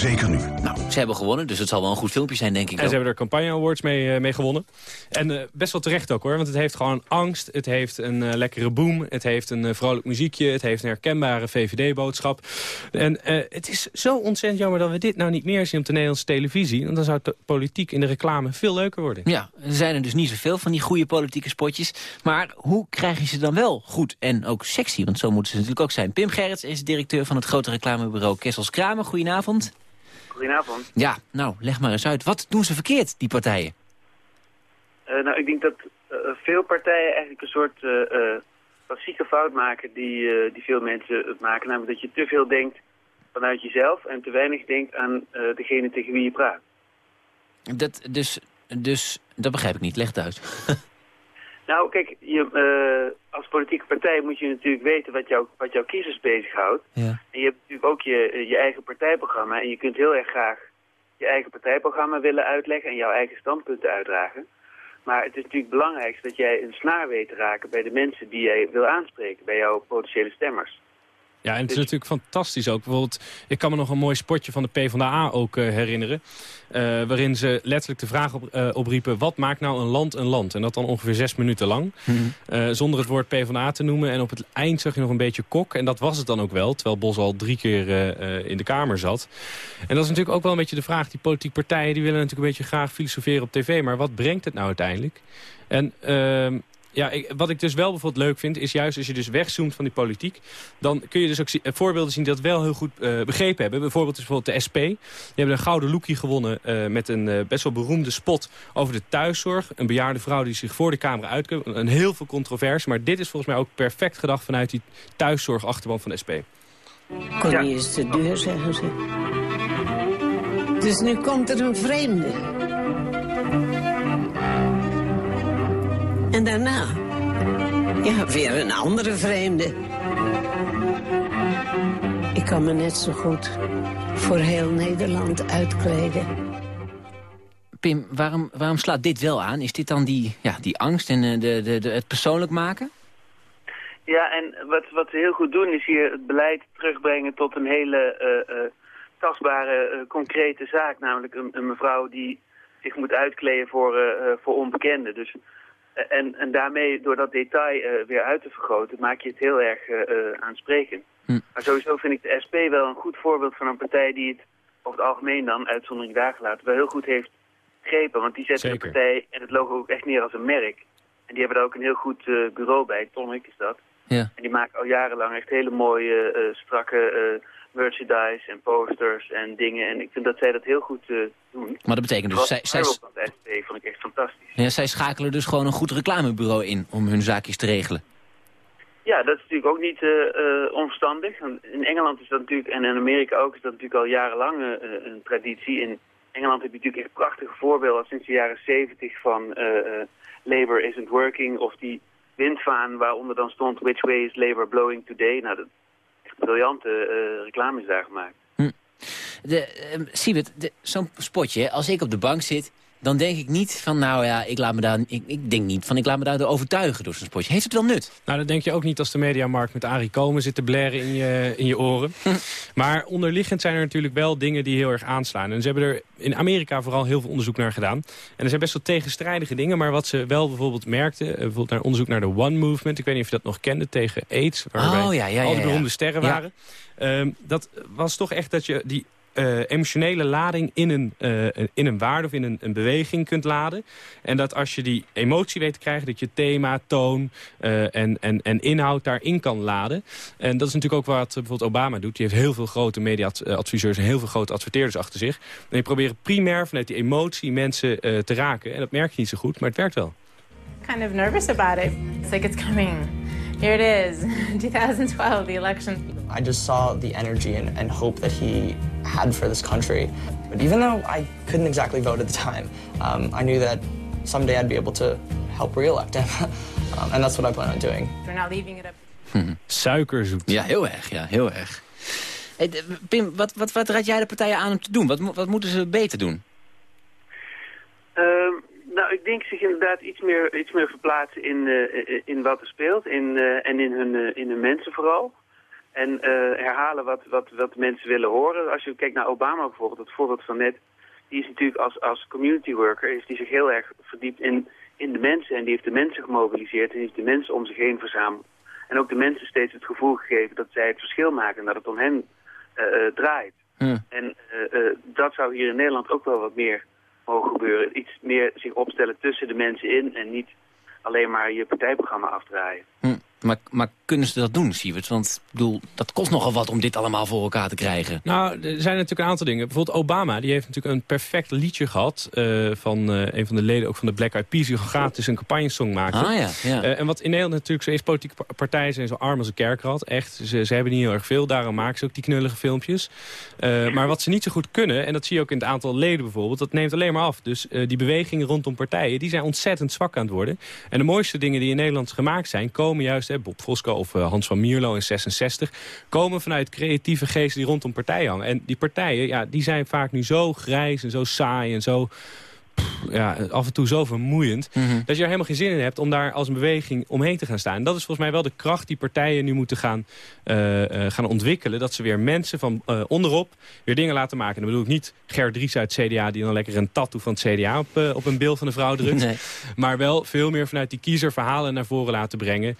Speaker 29: Zeker nu.
Speaker 6: Nou, ze hebben gewonnen, dus het zal wel een goed filmpje zijn, denk ik.
Speaker 25: En ze hebben er campagne awards mee, eh, mee gewonnen. En eh, best wel terecht ook hoor, want het heeft gewoon angst. Het heeft een eh, lekkere boom. Het heeft een vrolijk muziekje. Het heeft een herkenbare VVD-boodschap. En het is zo ontzettend jammer dat we dit nou niet meer zien op de Nederlandse televisie. Want dan zou de politiek in de reclame veel leuker worden.
Speaker 6: Ja, er zijn er dus niet zoveel van die goede politieke spotjes. Maar hoe krijg je ze dan wel goed en ook sexy? Want zo moeten ze natuurlijk ook zijn. Pim Gerrits is directeur van het grote reclamebureau Kessels Kramer. Goedenavond.
Speaker 30: Goedenavond.
Speaker 6: Ja, nou, leg maar eens uit. Wat doen ze verkeerd, die partijen?
Speaker 30: Eh, nou, ik denk dat eh, veel partijen eigenlijk een soort eh, klassieke fout maken die, die veel mensen het maken. Namelijk dat je te veel denkt vanuit jezelf en te weinig denkt aan degene tegen wie je praat.
Speaker 6: Dat, dus, dus, dat begrijp ik niet. Leg het uit.
Speaker 30: Nou, kijk, je, eh, als politieke partij moet je natuurlijk weten wat, jou, wat jouw kiezers bezighoudt.
Speaker 6: Ja.
Speaker 30: En je hebt natuurlijk ook je, je eigen partijprogramma. En je kunt heel erg graag je eigen partijprogramma willen uitleggen en jouw eigen standpunten uitdragen. Maar het is natuurlijk belangrijk dat jij een snaar weet te raken bij de mensen die jij wil aanspreken, bij jouw potentiële stemmers.
Speaker 25: Ja, en het is natuurlijk fantastisch ook. Bijvoorbeeld, ik kan me nog een mooi spotje van de PvdA ook eh, herinneren. eh, waarin ze letterlijk de vraag op, eh, opriepen... wat maakt nou een land een land? En dat dan ongeveer zes minuten lang. Eh, zonder het woord PvdA te noemen. En op het eind zag je nog een beetje kok. En dat was het dan ook wel. Terwijl Bos al drie keer in de Kamer zat. En dat is natuurlijk ook wel een beetje de vraag. Die politieke partijen die willen natuurlijk een beetje graag filosoferen op tv. Maar wat brengt het nou uiteindelijk? En... ja, ik, wat ik dus wel bijvoorbeeld leuk vind, is juist als je dus wegzoomt van die politiek, dan kun je dus ook zie- eh, voorbeelden zien die dat wel heel goed eh, begrepen hebben. Bijvoorbeeld is bijvoorbeeld de SP. Die hebben een gouden loekie gewonnen eh, met een best wel beroemde spot over de thuiszorg. Een bejaarde vrouw die zich voor de camera uitkomt. Een heel veel controverse, maar dit is volgens mij ook perfect gedacht vanuit die thuiszorgachterban van de SP.
Speaker 31: Connie is te duur, zeggen ze. Dus nu komt er een vreemde. En daarna, ja, weer een andere vreemde. Ik kan me net zo goed voor heel Nederland uitkleden.
Speaker 6: Pim, waarom, waarom slaat dit wel aan? Is dit dan die, ja, die angst en eh, de, de, de, het persoonlijk maken?
Speaker 30: Ja, en wat, wat ze heel goed doen is hier het beleid terugbrengen tot een hele eh, eh, tastbare, eh, concrete zaak. Namelijk een, een mevrouw die zich moet uitkleden voor, voor onbekenden. Dus, en, en daarmee, door dat detail eh, weer uit te vergroten, maak je het heel erg eh, eh, aansprekend. Maar sowieso vind ik de SP wel een goed voorbeeld van een partij die het over het algemeen dan, uitzondering daar gelaten, wel heel goed heeft begrepen. Want die zetten de partij en het logo ook echt neer als een merk. En die hebben daar ook een heel goed eh, bureau bij, Tonic is dat.
Speaker 6: Ja.
Speaker 30: En die maken al jarenlang echt hele mooie, eh, strakke eh, merchandise en posters en dingen. En ik vind dat zij dat heel goed eh, doen.
Speaker 6: Maar dat betekent dus, zij, zij,
Speaker 30: van SP vond ik echt fantastisch.
Speaker 6: ja, zij schakelen dus gewoon een goed reclamebureau in om hun zaakjes te regelen.
Speaker 30: Ja, dat is natuurlijk ook niet onverstandig. Want in Engeland is dat natuurlijk, en in Amerika ook, is dat natuurlijk al jarenlang een traditie. In Engeland heb je natuurlijk echt prachtige voorbeelden sinds de jaren zeventig van Labour isn't working. Of die windvaan waaronder dan stond Which way is Labour blowing today? Nou, dat briljante eh reclame is daar gemaakt.
Speaker 6: De, ehm, zo'n spotje, als ik op de bank zit dan denk ik niet van, nou ja, ik, laat me daar, ik, ik denk niet van, ik laat me daardoor overtuigen door zo'n spotje. Heeft het wel nut?
Speaker 25: Nou, dat denk je ook niet als de mediamarkt met Arie Komen zit te blaren in je, in je oren. maar onderliggend zijn er natuurlijk wel dingen die heel erg aanslaan. En ze hebben er in Amerika vooral heel veel onderzoek naar gedaan. En er zijn best wel tegenstrijdige dingen, maar wat ze wel bijvoorbeeld merkten... eh, bijvoorbeeld naar onderzoek naar de One Movement, ik weet niet of je dat nog kende, tegen AIDS, waarbij
Speaker 6: Oh, ja, ja,
Speaker 25: al
Speaker 6: ja, ja.
Speaker 25: beroemde sterren waren. Ehm, dat was toch echt dat je die eh, emotionele lading in een, eh, in een waarde of in een, een beweging kunt laden. En dat als je die emotie weet te krijgen, dat je thema, toon eh, en, en, en inhoud daarin kan laden. En dat is natuurlijk ook wat bijvoorbeeld Obama doet. Die heeft heel veel grote media-adviseurs en heel veel grote adverteerders achter zich. En die proberen primair vanuit die emotie mensen te raken. En dat merk je niet zo goed, maar het werkt wel.
Speaker 32: kind of nervous about it. Like it's coming. Here it is, 2012, the election.
Speaker 33: I just saw the energy and, and hope that he had for this country. But even though I couldn't exactly vote at the time, um, I knew that someday I'd be able to help re-elect him. um, and that's what I plan on doing.
Speaker 32: We're not leaving it up.
Speaker 25: Suikerzoet.
Speaker 6: Ja, heel erg. Ja, heel erg. Hey, Pim, wat, wat, wat raad jij de partijen aan om te doen? Wat, wat moeten ze beter doen?
Speaker 30: Ehm, nou, ik denk zich inderdaad iets meer, iets meer verplaatsen in, eh, in wat er speelt in, eh, en in hun, eh, in hun mensen vooral. En herhalen wat, wat, wat mensen willen horen. Als je kijkt naar Obama bijvoorbeeld, het voorbeeld van net, die is natuurlijk als, als community worker, is die zich heel erg verdiept in, in de mensen. En die heeft de mensen gemobiliseerd en die heeft de mensen om zich heen verzameld. En ook de mensen steeds het gevoel gegeven dat zij het verschil maken en dat het om hen draait. En eh, eh, dat zou hier in Nederland ook wel wat meer mogen gebeuren. Iets meer zich opstellen tussen de mensen in en niet alleen maar je partijprogramma afdraaien.
Speaker 6: Hm. Maar, maar kunnen ze dat doen, Sievert? Want ik bedoel, dat kost nogal wat om dit allemaal voor elkaar te krijgen.
Speaker 25: Nou, er zijn natuurlijk een aantal dingen. Bijvoorbeeld Obama, die heeft natuurlijk een perfect liedje gehad... eh, van eh, een van de leden ook van de Black Eyed Peas... die gratis een campagnesong maakte.
Speaker 6: Ah, ja, ja.
Speaker 25: Eh, en wat in Nederland natuurlijk zo is... politieke pa- partijen zijn zo arm als een kerkrad. Echt, ze, ze hebben niet heel erg veel. Daarom maken ze ook die knullige filmpjes. Maar wat ze niet zo goed kunnen... en dat zie je ook in het aantal leden bijvoorbeeld... dat neemt alleen maar af. Dus die bewegingen rondom partijen... die zijn ontzettend zwak aan het worden. En de mooiste dingen die in Nederland gemaakt zijn... komen juist, Bob Fosco of eh, Hans van Mierlo in 66... komen vanuit creatieve geesten die rondom partijen hangen. En die partijen, ja, die zijn vaak nu zo grijs en zo saai en zo... Ja, af en toe zo vermoeiend. Dat je er helemaal geen zin in hebt om daar als een beweging omheen te gaan staan. En dat is volgens mij wel de kracht die partijen nu moeten gaan, eh, eh, gaan ontwikkelen. Dat ze weer mensen van eh, onderop weer dingen laten maken. En dan bedoel ik niet Ger Dries uit het CDA... die dan lekker een tattoo van het CDA op, op een beeld van een vrouw drukt.
Speaker 6: Nee.
Speaker 25: Maar wel veel meer vanuit die kiezer verhalen naar voren laten brengen.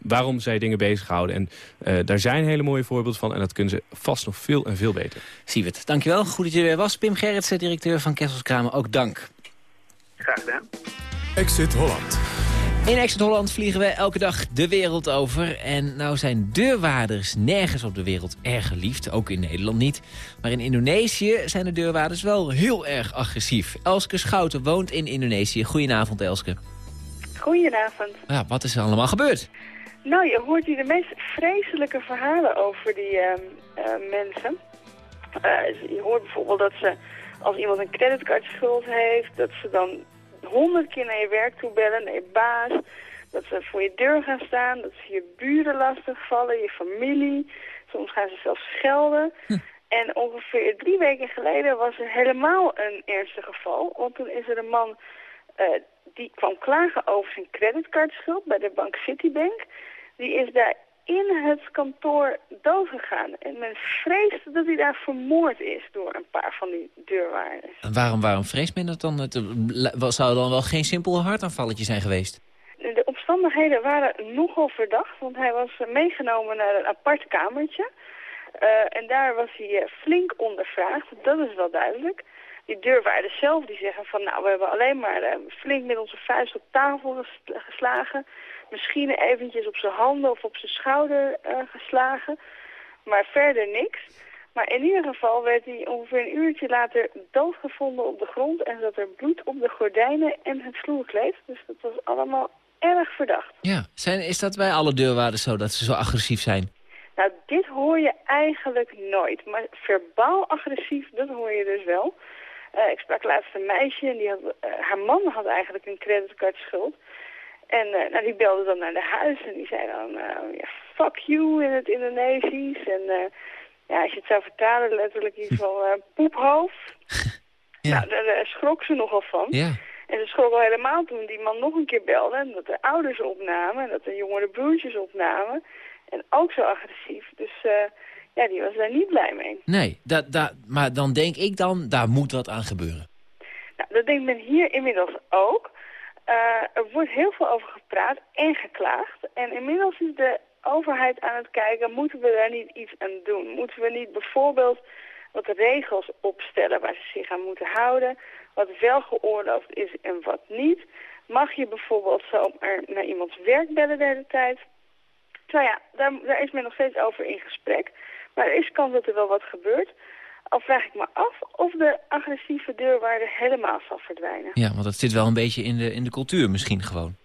Speaker 25: waarom zij dingen bezighouden. En daar zijn hele mooie voorbeelden van. En dat kunnen ze vast nog veel en veel beter.
Speaker 6: Sievert, dankjewel. Goed dat je er weer was. Pim Gerritsen, directeur van Kesselskramen, ook dank.
Speaker 30: Graag gedaan.
Speaker 5: Exit Holland.
Speaker 6: In Exit Holland vliegen we elke dag de wereld over. En nou zijn deurwaarders nergens op de wereld erg geliefd. Ook in Nederland niet. Maar in Indonesië zijn de deurwaarders wel heel erg agressief. Elske Schouten woont in Indonesië. Goedenavond, Elske.
Speaker 34: Goedenavond.
Speaker 6: Ja, wat is er allemaal gebeurd?
Speaker 34: Nou, je hoort hier de meest vreselijke verhalen over die ehm, eh, mensen. Eh, je hoort bijvoorbeeld dat ze, als iemand een creditcardschuld heeft, dat ze dan honderd keer naar je werk toe bellen, naar je baas. Dat ze voor je deur gaan staan, dat ze je buren lastigvallen, je familie. Soms gaan ze zelfs schelden. En ongeveer drie weken geleden was er helemaal een ernstig geval. Want toen is er een man eh, die kwam klagen over zijn creditcardschuld bij de bank Citibank. Die is daar in het kantoor doodgegaan. En men vreest dat hij daar vermoord is door een paar van die deurwaarders.
Speaker 6: En waarom, waarom vreest men dat dan? Het eh, zou dan wel geen simpel hartaanvalletje zijn geweest?
Speaker 34: De omstandigheden waren nogal verdacht, want hij was eh, meegenomen naar een apart kamertje. Eh, en daar was hij flink ondervraagd, dat is wel duidelijk. Die deurwaarders zelf die zeggen van nou, we hebben alleen maar flink met onze vuist op tafel ges- geslagen. Misschien eventjes op zijn handen of op zijn schouder eh, geslagen, maar verder niks. Maar in ieder geval werd hij ongeveer een uurtje later doodgevonden op de grond en zat er bloed op de gordijnen en het vloerkleed. Dus dat was allemaal erg verdacht.
Speaker 6: Ja, zijn, is dat bij alle deurwaarders zo dat ze zo agressief zijn?
Speaker 34: Nou, dit hoor je eigenlijk nooit. Maar verbaal agressief, dat hoor je dus wel. Eh, ik sprak laatst een meisje en die had, eh, haar man had eigenlijk een creditcardschuld. En eh, nou, die belde dan naar de huis en die zei dan, eh, ja, fuck you in het Indonesisch. En eh, ja, als je het zou vertalen, letterlijk iets van eh, poephoofd. Nou, daar eh, schrok ze nogal van.
Speaker 6: Ja.
Speaker 34: En ze schrok al helemaal toen die man nog een keer belde. En dat de ouders opnamen en dat de jongere broertjes opnamen. En ook zo agressief. Dus ja, die was daar niet blij mee.
Speaker 6: Nee, dat, dat, maar dan denk ik dan, daar moet wat aan gebeuren.
Speaker 34: Nou, dat denkt men hier inmiddels ook. Eh, er wordt heel veel over gepraat en geklaagd. En inmiddels is de overheid aan het kijken, moeten we daar niet iets aan doen? Moeten we niet bijvoorbeeld wat regels opstellen waar ze zich aan moeten houden? Wat wel geoorloofd is en wat niet? Mag je bijvoorbeeld zomaar naar iemands werk bellen de tijd? Nou ja, daar, daar is men nog steeds over in gesprek. Maar er is kans dat er wel wat gebeurt. Al vraag ik me af of de agressieve deurwaarde helemaal zal verdwijnen.
Speaker 6: Ja, want dat zit wel een beetje in de, in de cultuur misschien gewoon.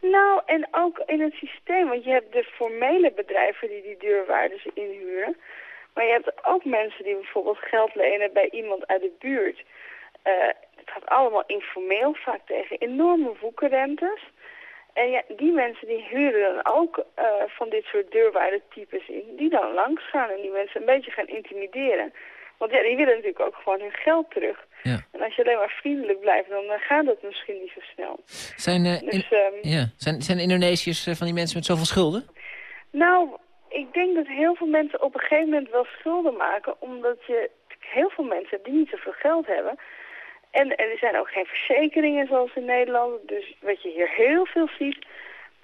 Speaker 34: Nou, en ook in het systeem. Want je hebt de formele bedrijven die die deurwaarders inhuren. Maar je hebt ook mensen die bijvoorbeeld geld lenen bij iemand uit de buurt. Eh, het gaat allemaal informeel, vaak tegen enorme woekerrentes. En ja, die mensen die huren dan ook eh, van dit soort deurwaardertypes in, die dan langs gaan en die mensen een beetje gaan intimideren. Want ja, die willen natuurlijk ook gewoon hun geld terug.
Speaker 6: Ja.
Speaker 34: En als je alleen maar vriendelijk blijft, dan eh, gaat dat misschien niet zo snel.
Speaker 6: Zijn, eh,
Speaker 34: Dus,
Speaker 6: in-
Speaker 34: ehm,
Speaker 6: ja. zijn, zijn Indonesiërs van die mensen met zoveel schulden?
Speaker 34: Nou, ik denk dat heel veel mensen op een gegeven moment wel schulden maken, omdat je heel veel mensen die niet zoveel geld hebben. En er zijn ook geen verzekeringen zoals in Nederland. Dus wat je hier heel veel ziet,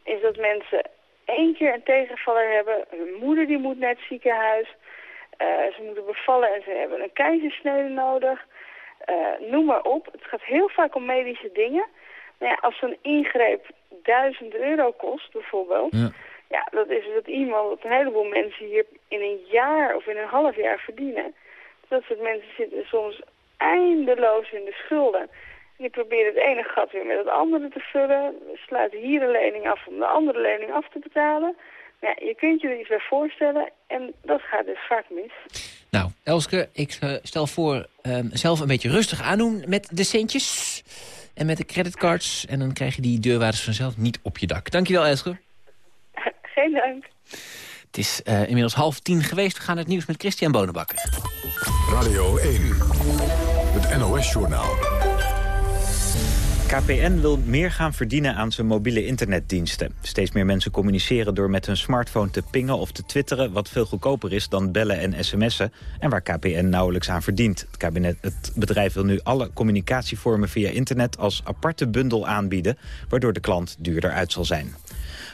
Speaker 34: is dat mensen één keer een tegenvaller hebben. Hun moeder die moet naar het ziekenhuis. Eh, ze moeten bevallen en ze hebben een keizersnede nodig. Eh, noem maar op. Het gaat heel vaak om medische dingen. Maar ja, als zo'n ingreep 1000 euro kost bijvoorbeeld...
Speaker 6: Ja.
Speaker 34: Ja, dat is wat iemand, wat een heleboel mensen hier in een jaar of in een half jaar verdienen. Dat soort mensen zitten soms eindeloos in de schulden. Die proberen het ene gat weer met het andere te vullen. Sluiten hier een lening af om de andere lening af te betalen. Maar ja, je kunt je er iets bij voorstellen en dat gaat dus vaak mis.
Speaker 6: Nou, Elske, ik eh, stel voor ehm, zelf een beetje rustig aandoen met de centjes. En met de creditcards. En dan krijg je die deurwaarders vanzelf niet op je dak. Dankjewel, Elske.
Speaker 34: Geen dank.
Speaker 6: Het is eh, inmiddels half tien geweest. We gaan naar het nieuws met Christian Bonenbakker.
Speaker 5: Radio 1. Het NOS-journaal.
Speaker 1: KPN wil meer gaan verdienen aan zijn mobiele internetdiensten. Steeds meer mensen communiceren door met hun smartphone te pingen of te twitteren... wat veel goedkoper is dan bellen en sms'en... en waar KPN nauwelijks aan verdient. Het, kabinet, het bedrijf wil nu alle communicatievormen via internet... als aparte bundel aanbieden, waardoor de klant duurder uit zal zijn.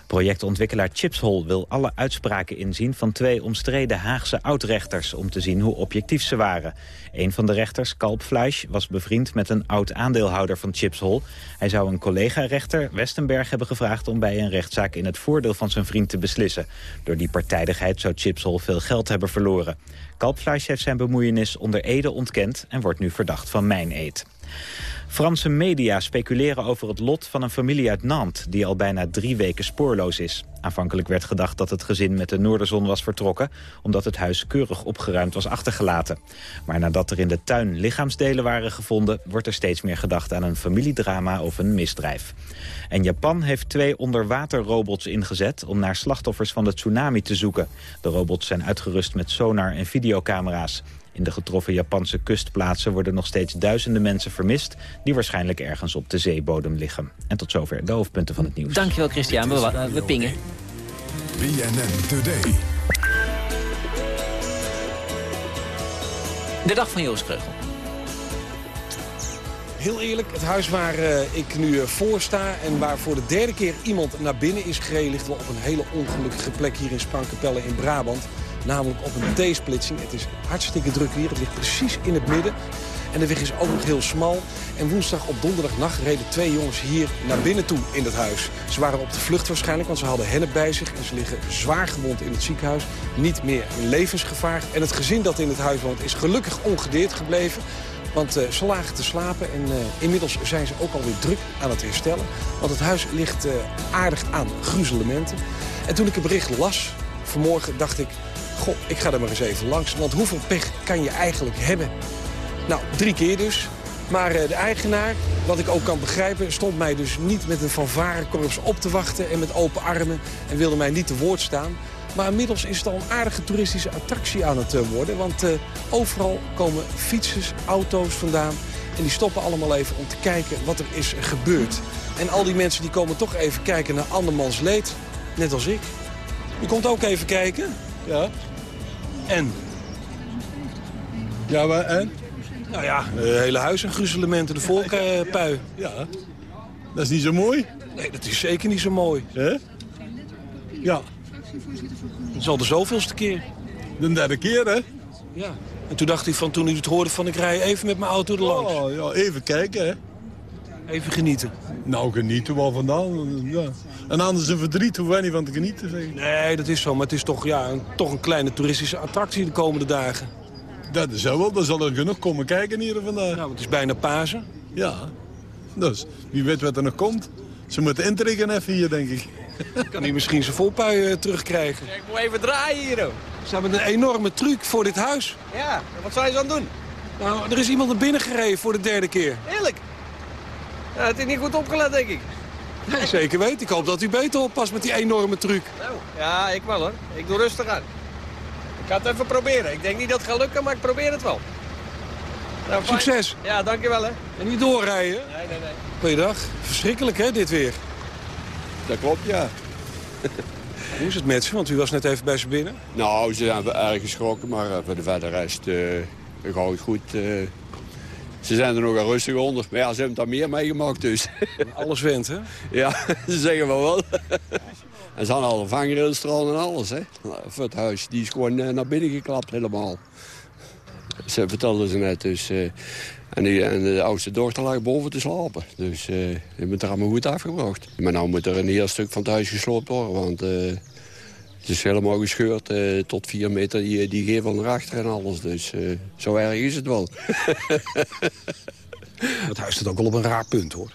Speaker 1: Projectontwikkelaar Chipshol wil alle uitspraken inzien van twee omstreden Haagse oud-rechters om te zien hoe objectief ze waren. Een van de rechters, Kalpfleisch, was bevriend met een oud-aandeelhouder van Chipshol. Hij zou een collega-rechter, Westenberg, hebben gevraagd om bij een rechtszaak in het voordeel van zijn vriend te beslissen. Door die partijdigheid zou Chipshol veel geld hebben verloren. Kalpfleisch heeft zijn bemoeienis onder Ede ontkend en wordt nu verdacht van mijn-eed. Franse media speculeren over het lot van een familie uit Nantes... die al bijna drie weken spoorloos is. Aanvankelijk werd gedacht dat het gezin met de Noorderzon was vertrokken... omdat het huis keurig opgeruimd was achtergelaten. Maar nadat er in de tuin lichaamsdelen waren gevonden... wordt er steeds meer gedacht aan een familiedrama of een misdrijf. En Japan heeft twee onderwaterrobots ingezet... om naar slachtoffers van de tsunami te zoeken. De robots zijn uitgerust met sonar en videocamera's. In de getroffen Japanse kustplaatsen worden nog steeds duizenden mensen vermist... die waarschijnlijk ergens op de zeebodem liggen. En tot zover de hoofdpunten van het nieuws.
Speaker 6: Dankjewel, Christian. We, pingen.
Speaker 5: BNN Today.
Speaker 6: De dag van Joost Kreugel.
Speaker 35: Heel eerlijk, het huis waar eh, ik nu eh, voor sta en waar voor de derde keer iemand naar binnen is gereden... ligt wel op een hele ongelukkige plek hier in Sprangkapelle in Brabant. Namelijk op een T-splitsing. Het is hartstikke druk hier. Het ligt precies in het midden. En de weg is ook nog heel smal. En woensdag op donderdagnacht reden twee jongens hier naar binnen toe in het huis. Ze waren op de vlucht waarschijnlijk, want ze hadden hennep bij zich. En ze liggen zwaar gewond in het ziekenhuis. Niet meer in levensgevaar. En het gezin dat in het huis woont is gelukkig ongedeerd gebleven. Want eh, ze lagen te slapen en eh, inmiddels zijn ze ook alweer druk aan het herstellen. Want het huis ligt eh, aardig aan gruzelementen. En toen ik het bericht las vanmorgen dacht ik... Goh, ik ga er maar eens even langs. Want hoeveel pech kan je eigenlijk hebben? Nou, drie keer dus. Maar eh, de eigenaar, wat ik ook kan begrijpen... stond mij dus niet met een fanfarekorps op te wachten... en met open armen en wilde mij niet te woord staan. Maar inmiddels is het al een aardige toeristische attractie aan het eh, worden. Want eh, overal komen fietsers, auto's vandaan. En die stoppen allemaal even om te kijken wat er is gebeurd. En al die mensen die komen toch even kijken naar andermans leed. Net als ik. U komt ook even kijken? Ja. En?
Speaker 36: Ja, maar en?
Speaker 35: Nou ja, het hele huis en gruzelementen, de volkpui.
Speaker 36: Ja. Dat is niet zo mooi?
Speaker 35: Nee, dat is zeker niet zo mooi.
Speaker 36: Hè? Ja.
Speaker 35: Het is al de zoveelste keer.
Speaker 36: De derde keer, hè?
Speaker 35: Ja. En toen dacht hij van, toen hij het hoorde van ik rij even met mijn auto er langs.
Speaker 36: Oh, ja, even kijken, hè?
Speaker 35: Even genieten.
Speaker 36: Nou, genieten wel vandaan. Ja. En anders een verdriet, hoeven wij niet van te genieten. Zeg.
Speaker 35: Nee, dat is zo. Maar het is toch, ja, een, toch een kleine toeristische attractie de komende dagen.
Speaker 36: Dat is zo wel. Dan zal er genoeg komen kijken hier vandaag.
Speaker 35: Nou, het is bijna Pasen.
Speaker 36: Ja. Dus wie weet wat er nog komt. Ze moeten intrekken even hier, denk ik.
Speaker 35: Kan hij misschien zijn volpui eh, terugkrijgen.
Speaker 37: Ik moet even draaien hier, hoor.
Speaker 35: Ze hebben een enorme truc voor dit huis.
Speaker 37: Ja, wat zou je aan doen?
Speaker 35: Nou, er is iemand naar binnen gereden voor de derde keer.
Speaker 37: Eerlijk? Ja, het is niet goed opgelet, denk ik.
Speaker 35: Nee, zeker weten. Ik hoop dat u beter oppast met die enorme truc.
Speaker 37: Nou, ja, ik wel, hoor. Ik doe rustig aan. Ik ga het even proberen. Ik denk niet dat het gaat lukken, maar ik probeer het wel. Nou.
Speaker 35: Succes.
Speaker 37: Ja, dankjewel, hè.
Speaker 35: En niet doorrijden.
Speaker 37: Nee, nee, nee.
Speaker 35: Goeiedag. Verschrikkelijk, hè, dit weer.
Speaker 36: Dat klopt, ja.
Speaker 35: Hoe is het met ze? Want u was net even bij ze binnen.
Speaker 38: Nou, ze zijn erg geschrokken, maar eh, voor de verder rest uh, gaat het goed. eh. Ze zijn er nog wel rustig onder. Maar ja, ze hebben daar meer meegemaakt dus.
Speaker 35: Alles went, hè?
Speaker 38: ja, ze zeggen wel wel. en ze hadden al een vangrailstraal en alles, hè. Voor het huis, die is gewoon eh, naar binnen geklapt helemaal. Ze vertelden ze net, dus... eh, en, die, en de oudste dochter lag boven te slapen. Dus eh ik ben het er allemaal goed afgebracht. Maar nou moet er een heel stuk van het huis gesloopt worden, want... het is helemaal gescheurd eh, tot vier meter, die, die gevel naar achter en alles. Dus eh, zo erg is het wel.
Speaker 35: Het huis staat ook wel op een raar punt, hoor.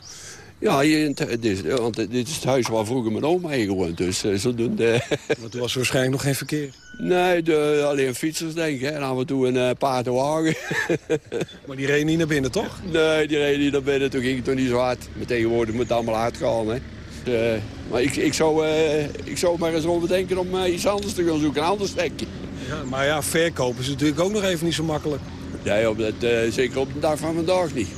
Speaker 38: ja, het- is, want dit is het huis waar vroeger mijn oma in gewoond. Dus eh, zodoende...
Speaker 35: Want er was waarschijnlijk nog geen verkeer.
Speaker 38: nee, de, alleen fietsers denk ik. En af en toe een eh, paardenwagen.
Speaker 35: Maar die reed niet naar binnen, toch?
Speaker 38: nee, die reed niet naar binnen. Toen ging het toch niet zo hard. Maar tegenwoordig moet het allemaal hard gaan, hè. Eh, maar ik, ik, zou, eh, ik zou maar eens over denken om eh, iets anders te gaan zoeken. Een ander stekje.
Speaker 35: Ja, maar ja, verkopen is natuurlijk ook nog even niet zo makkelijk.
Speaker 38: Nee, op dat, eh, zeker op de dag van vandaag niet.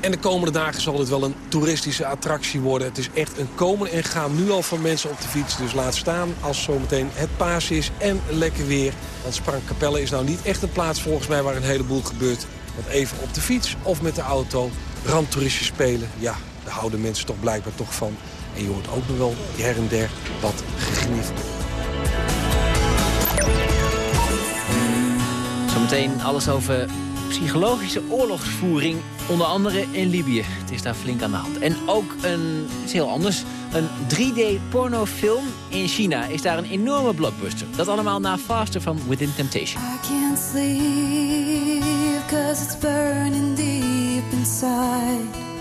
Speaker 35: En de komende dagen zal dit wel een toeristische attractie worden. Het is echt een komen en gaan nu al van mensen op de fiets. Dus laat staan als zometeen het paas is en lekker weer. Want Sprangkapelle is nou niet echt een plaats volgens mij waar een heleboel gebeurt. Want even op de fiets of met de auto randtoeristjes spelen. Ja, daar houden mensen toch blijkbaar toch van. En je hoort ook nog wel her en der wat gegniefd.
Speaker 6: Zometeen alles over psychologische oorlogsvoering, onder andere in Libië. Het is daar flink aan de hand. En ook een, iets heel anders, een 3D-pornofilm in China is daar een enorme blockbuster. Dat allemaal na Faster van Within Temptation.
Speaker 39: I can't sleep cause it's burning deep inside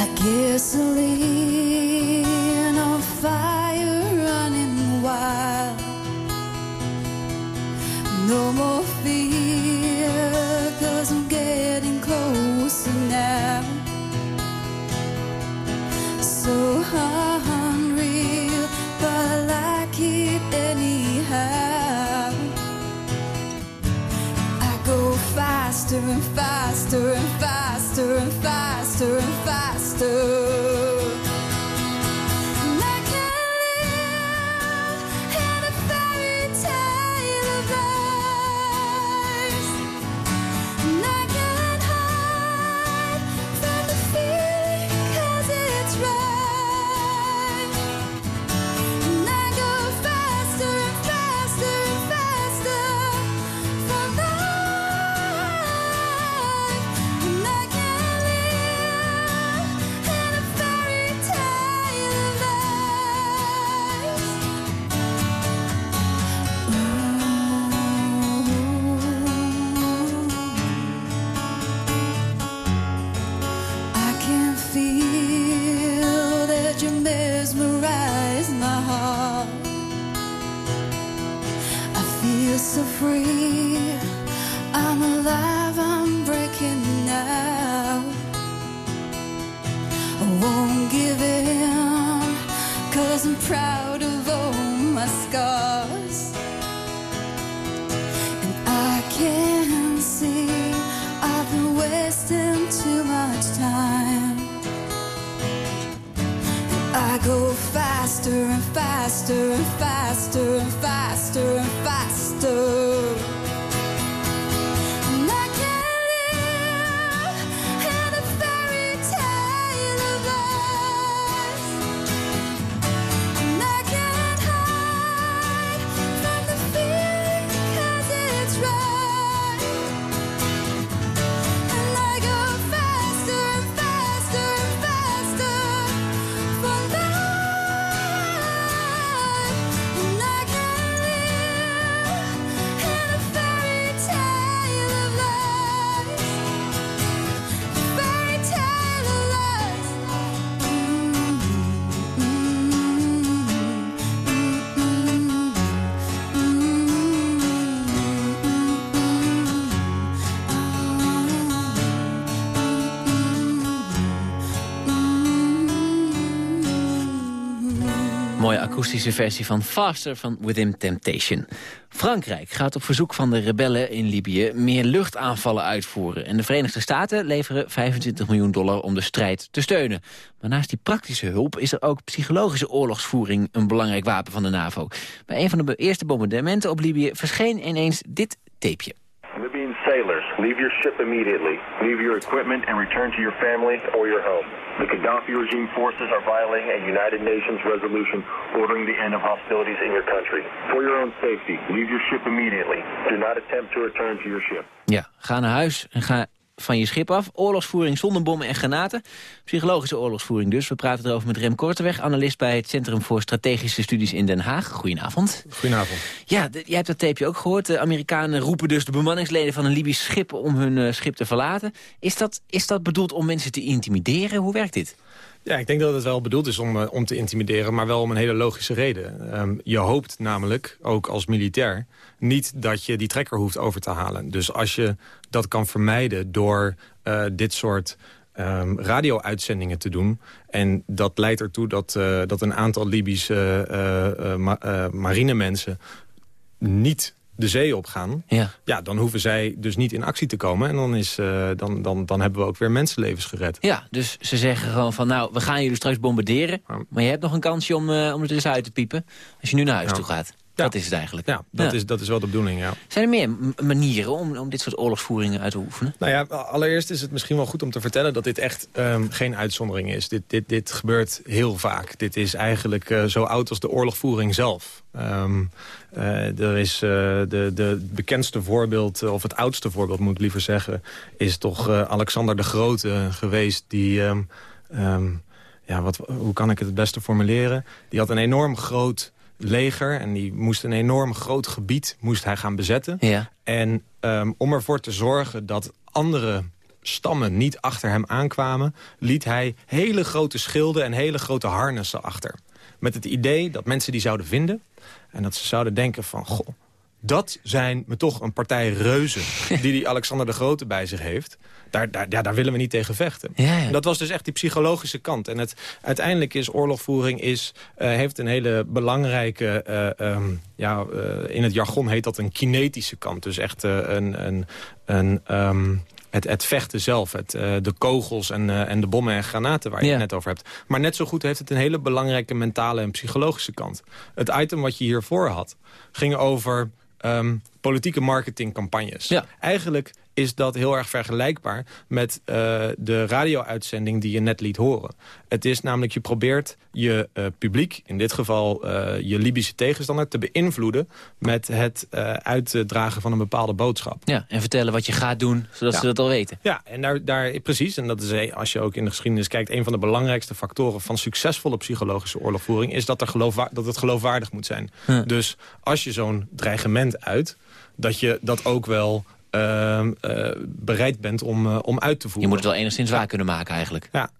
Speaker 39: Like gasoline on fire running wild. No more fear cause I'm getting closer now. So unreal but I like it anyhow. I go faster and faster and faster and faster
Speaker 6: akoestische versie van Faster van Within Temptation. Frankrijk gaat op verzoek van de rebellen in Libië meer luchtaanvallen uitvoeren. En de Verenigde Staten leveren 25 miljoen dollar om de strijd te steunen. Maar naast die praktische hulp is er ook psychologische oorlogsvoering een belangrijk wapen van de NAVO. Bij een van de eerste bombardementen op Libië verscheen ineens dit tapeje.
Speaker 40: Leave your ship immediately. Leave your equipment and return to your family or your home. The Gaddafi regime forces are violating a United Nations resolution ordering the end of hostilities in your country. For your own safety, leave your ship immediately. Do not attempt to return to your ship.
Speaker 6: Ja, ga naar huis en ga van je schip af. Oorlogsvoering zonder bommen en granaten. Psychologische oorlogsvoering dus. We praten erover met Rem Korteweg, analist bij het Centrum voor Strategische Studies in Den Haag. Goedenavond.
Speaker 41: Goedenavond.
Speaker 6: Ja, jij hebt dat tapeje ook gehoord. De Amerikanen roepen dus de bemanningsleden van een Libisch schip om hun eh, schip te verlaten. Is dat, is dat bedoeld om mensen te intimideren? Hoe werkt dit?
Speaker 41: Ja, ik denk dat het wel bedoeld is om, eh, om te intimideren, maar wel om een hele logische reden. Ehm, je hoopt namelijk, ook als militair, niet dat je die trekker hoeft over te halen. Dus als je dat kan vermijden door eh, dit soort ehm, radio-uitzendingen te doen... en dat leidt ertoe dat, eh, dat een aantal Libische ma marinemensen niet de zee opgaan...
Speaker 6: Ja.
Speaker 41: ja, dan hoeven zij dus niet in actie te komen. En dan, is, eh, dan, dan, dan hebben we ook weer mensenlevens gered.
Speaker 6: Ja, dus ze zeggen gewoon van nou, we gaan jullie straks bombarderen. Maar je hebt nog een kansje om, eh, om het er eens uit te piepen. Als je nu naar huis
Speaker 41: Ja.
Speaker 6: toe gaat. Dat is het eigenlijk.
Speaker 41: Ja, dat,
Speaker 6: Ja.
Speaker 41: Is, dat is wel de bedoeling, ja.
Speaker 6: Zijn er meer manieren om, om dit soort oorlogsvoeringen uit te oefenen?
Speaker 41: Nou ja, allereerst is het misschien wel goed om te vertellen... dat dit echt ehm, geen uitzondering is. Dit, dit, dit gebeurt heel vaak. Dit is eigenlijk eh, zo oud als de oorlogvoering zelf. Ehm, eh, er is eh, de, de bekendste voorbeeld, eh, of het oudste voorbeeld moet ik liever zeggen... is toch Alexander de Grote geweest die... ehm, ehm, ja, wat, hoe kan ik het het beste formuleren? Die had een enorm groot leger en die moest een enorm groot gebied moest hij gaan bezetten.
Speaker 6: Ja.
Speaker 41: En ehm, om ervoor te zorgen dat andere stammen niet achter hem aankwamen... liet hij hele grote schilden en hele grote harnessen achter. Met het idee dat mensen die zouden vinden... en dat ze zouden denken van... Goh, dat zijn me toch een partij reuzen die die Alexander de Grote bij zich heeft. Daar, daar, ja, daar willen we niet tegen vechten.
Speaker 6: Ja, ja.
Speaker 41: Dat was dus echt die psychologische kant. En het, uiteindelijk is oorlogvoering is, eh, heeft een hele belangrijke... eh, ehm, ja, eh, in het jargon heet dat een kinetische kant. Dus echt een... een, een ehm, het, het vechten zelf, het, eh, de kogels en, eh, en de bommen en granaten waar je
Speaker 6: Ja.
Speaker 41: het net over hebt. Maar net zo goed heeft het een hele belangrijke mentale en psychologische kant. Het item wat je hiervoor had, ging over ehm, politieke marketingcampagnes. Eigenlijk is dat heel erg vergelijkbaar met eh, de radio-uitzending die je net liet horen. Het is namelijk, je probeert je eh, publiek, in dit geval eh, je Libische tegenstander... te beïnvloeden met het uitdragen van een bepaalde boodschap.
Speaker 6: Ja, en vertellen wat je gaat doen, zodat
Speaker 41: Ja.
Speaker 6: ze dat al weten.
Speaker 41: Ja, en daar, daar precies, en dat is als je ook in de geschiedenis kijkt... een van de belangrijkste factoren van succesvolle psychologische oorlogvoering... is dat, er dat het geloofwaardig moet zijn.
Speaker 6: Ja.
Speaker 41: Dus als je zo'n dreigement uit, dat je dat ook wel ehm, eh, bereid bent om, eh, om uit te voeren.
Speaker 6: Je moet het wel enigszins waar kunnen maken eigenlijk.
Speaker 41: Ja.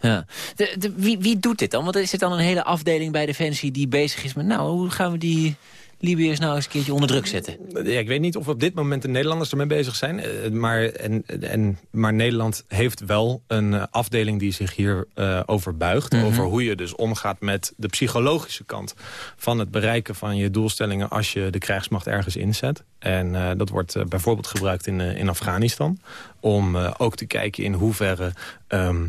Speaker 6: De, de, wie, wie doet dit dan? Want er zit dan een hele afdeling bij Defensie die bezig is met... nou, hoe gaan we die Libiërs nou eens een keertje onder druk zetten?
Speaker 41: Ja, ik weet niet of op dit moment de Nederlanders ermee bezig zijn. eh, maar, en, en, maar Nederland heeft wel een eh, afdeling die zich hier eh over buigt.
Speaker 6: Mhm.
Speaker 41: Over hoe je dus omgaat met de psychologische kant van het bereiken van je doelstellingen als je de krijgsmacht ergens inzet. En eh, dat wordt bijvoorbeeld gebruikt in, in Afghanistan. Om ook te kijken in hoeverre ehm,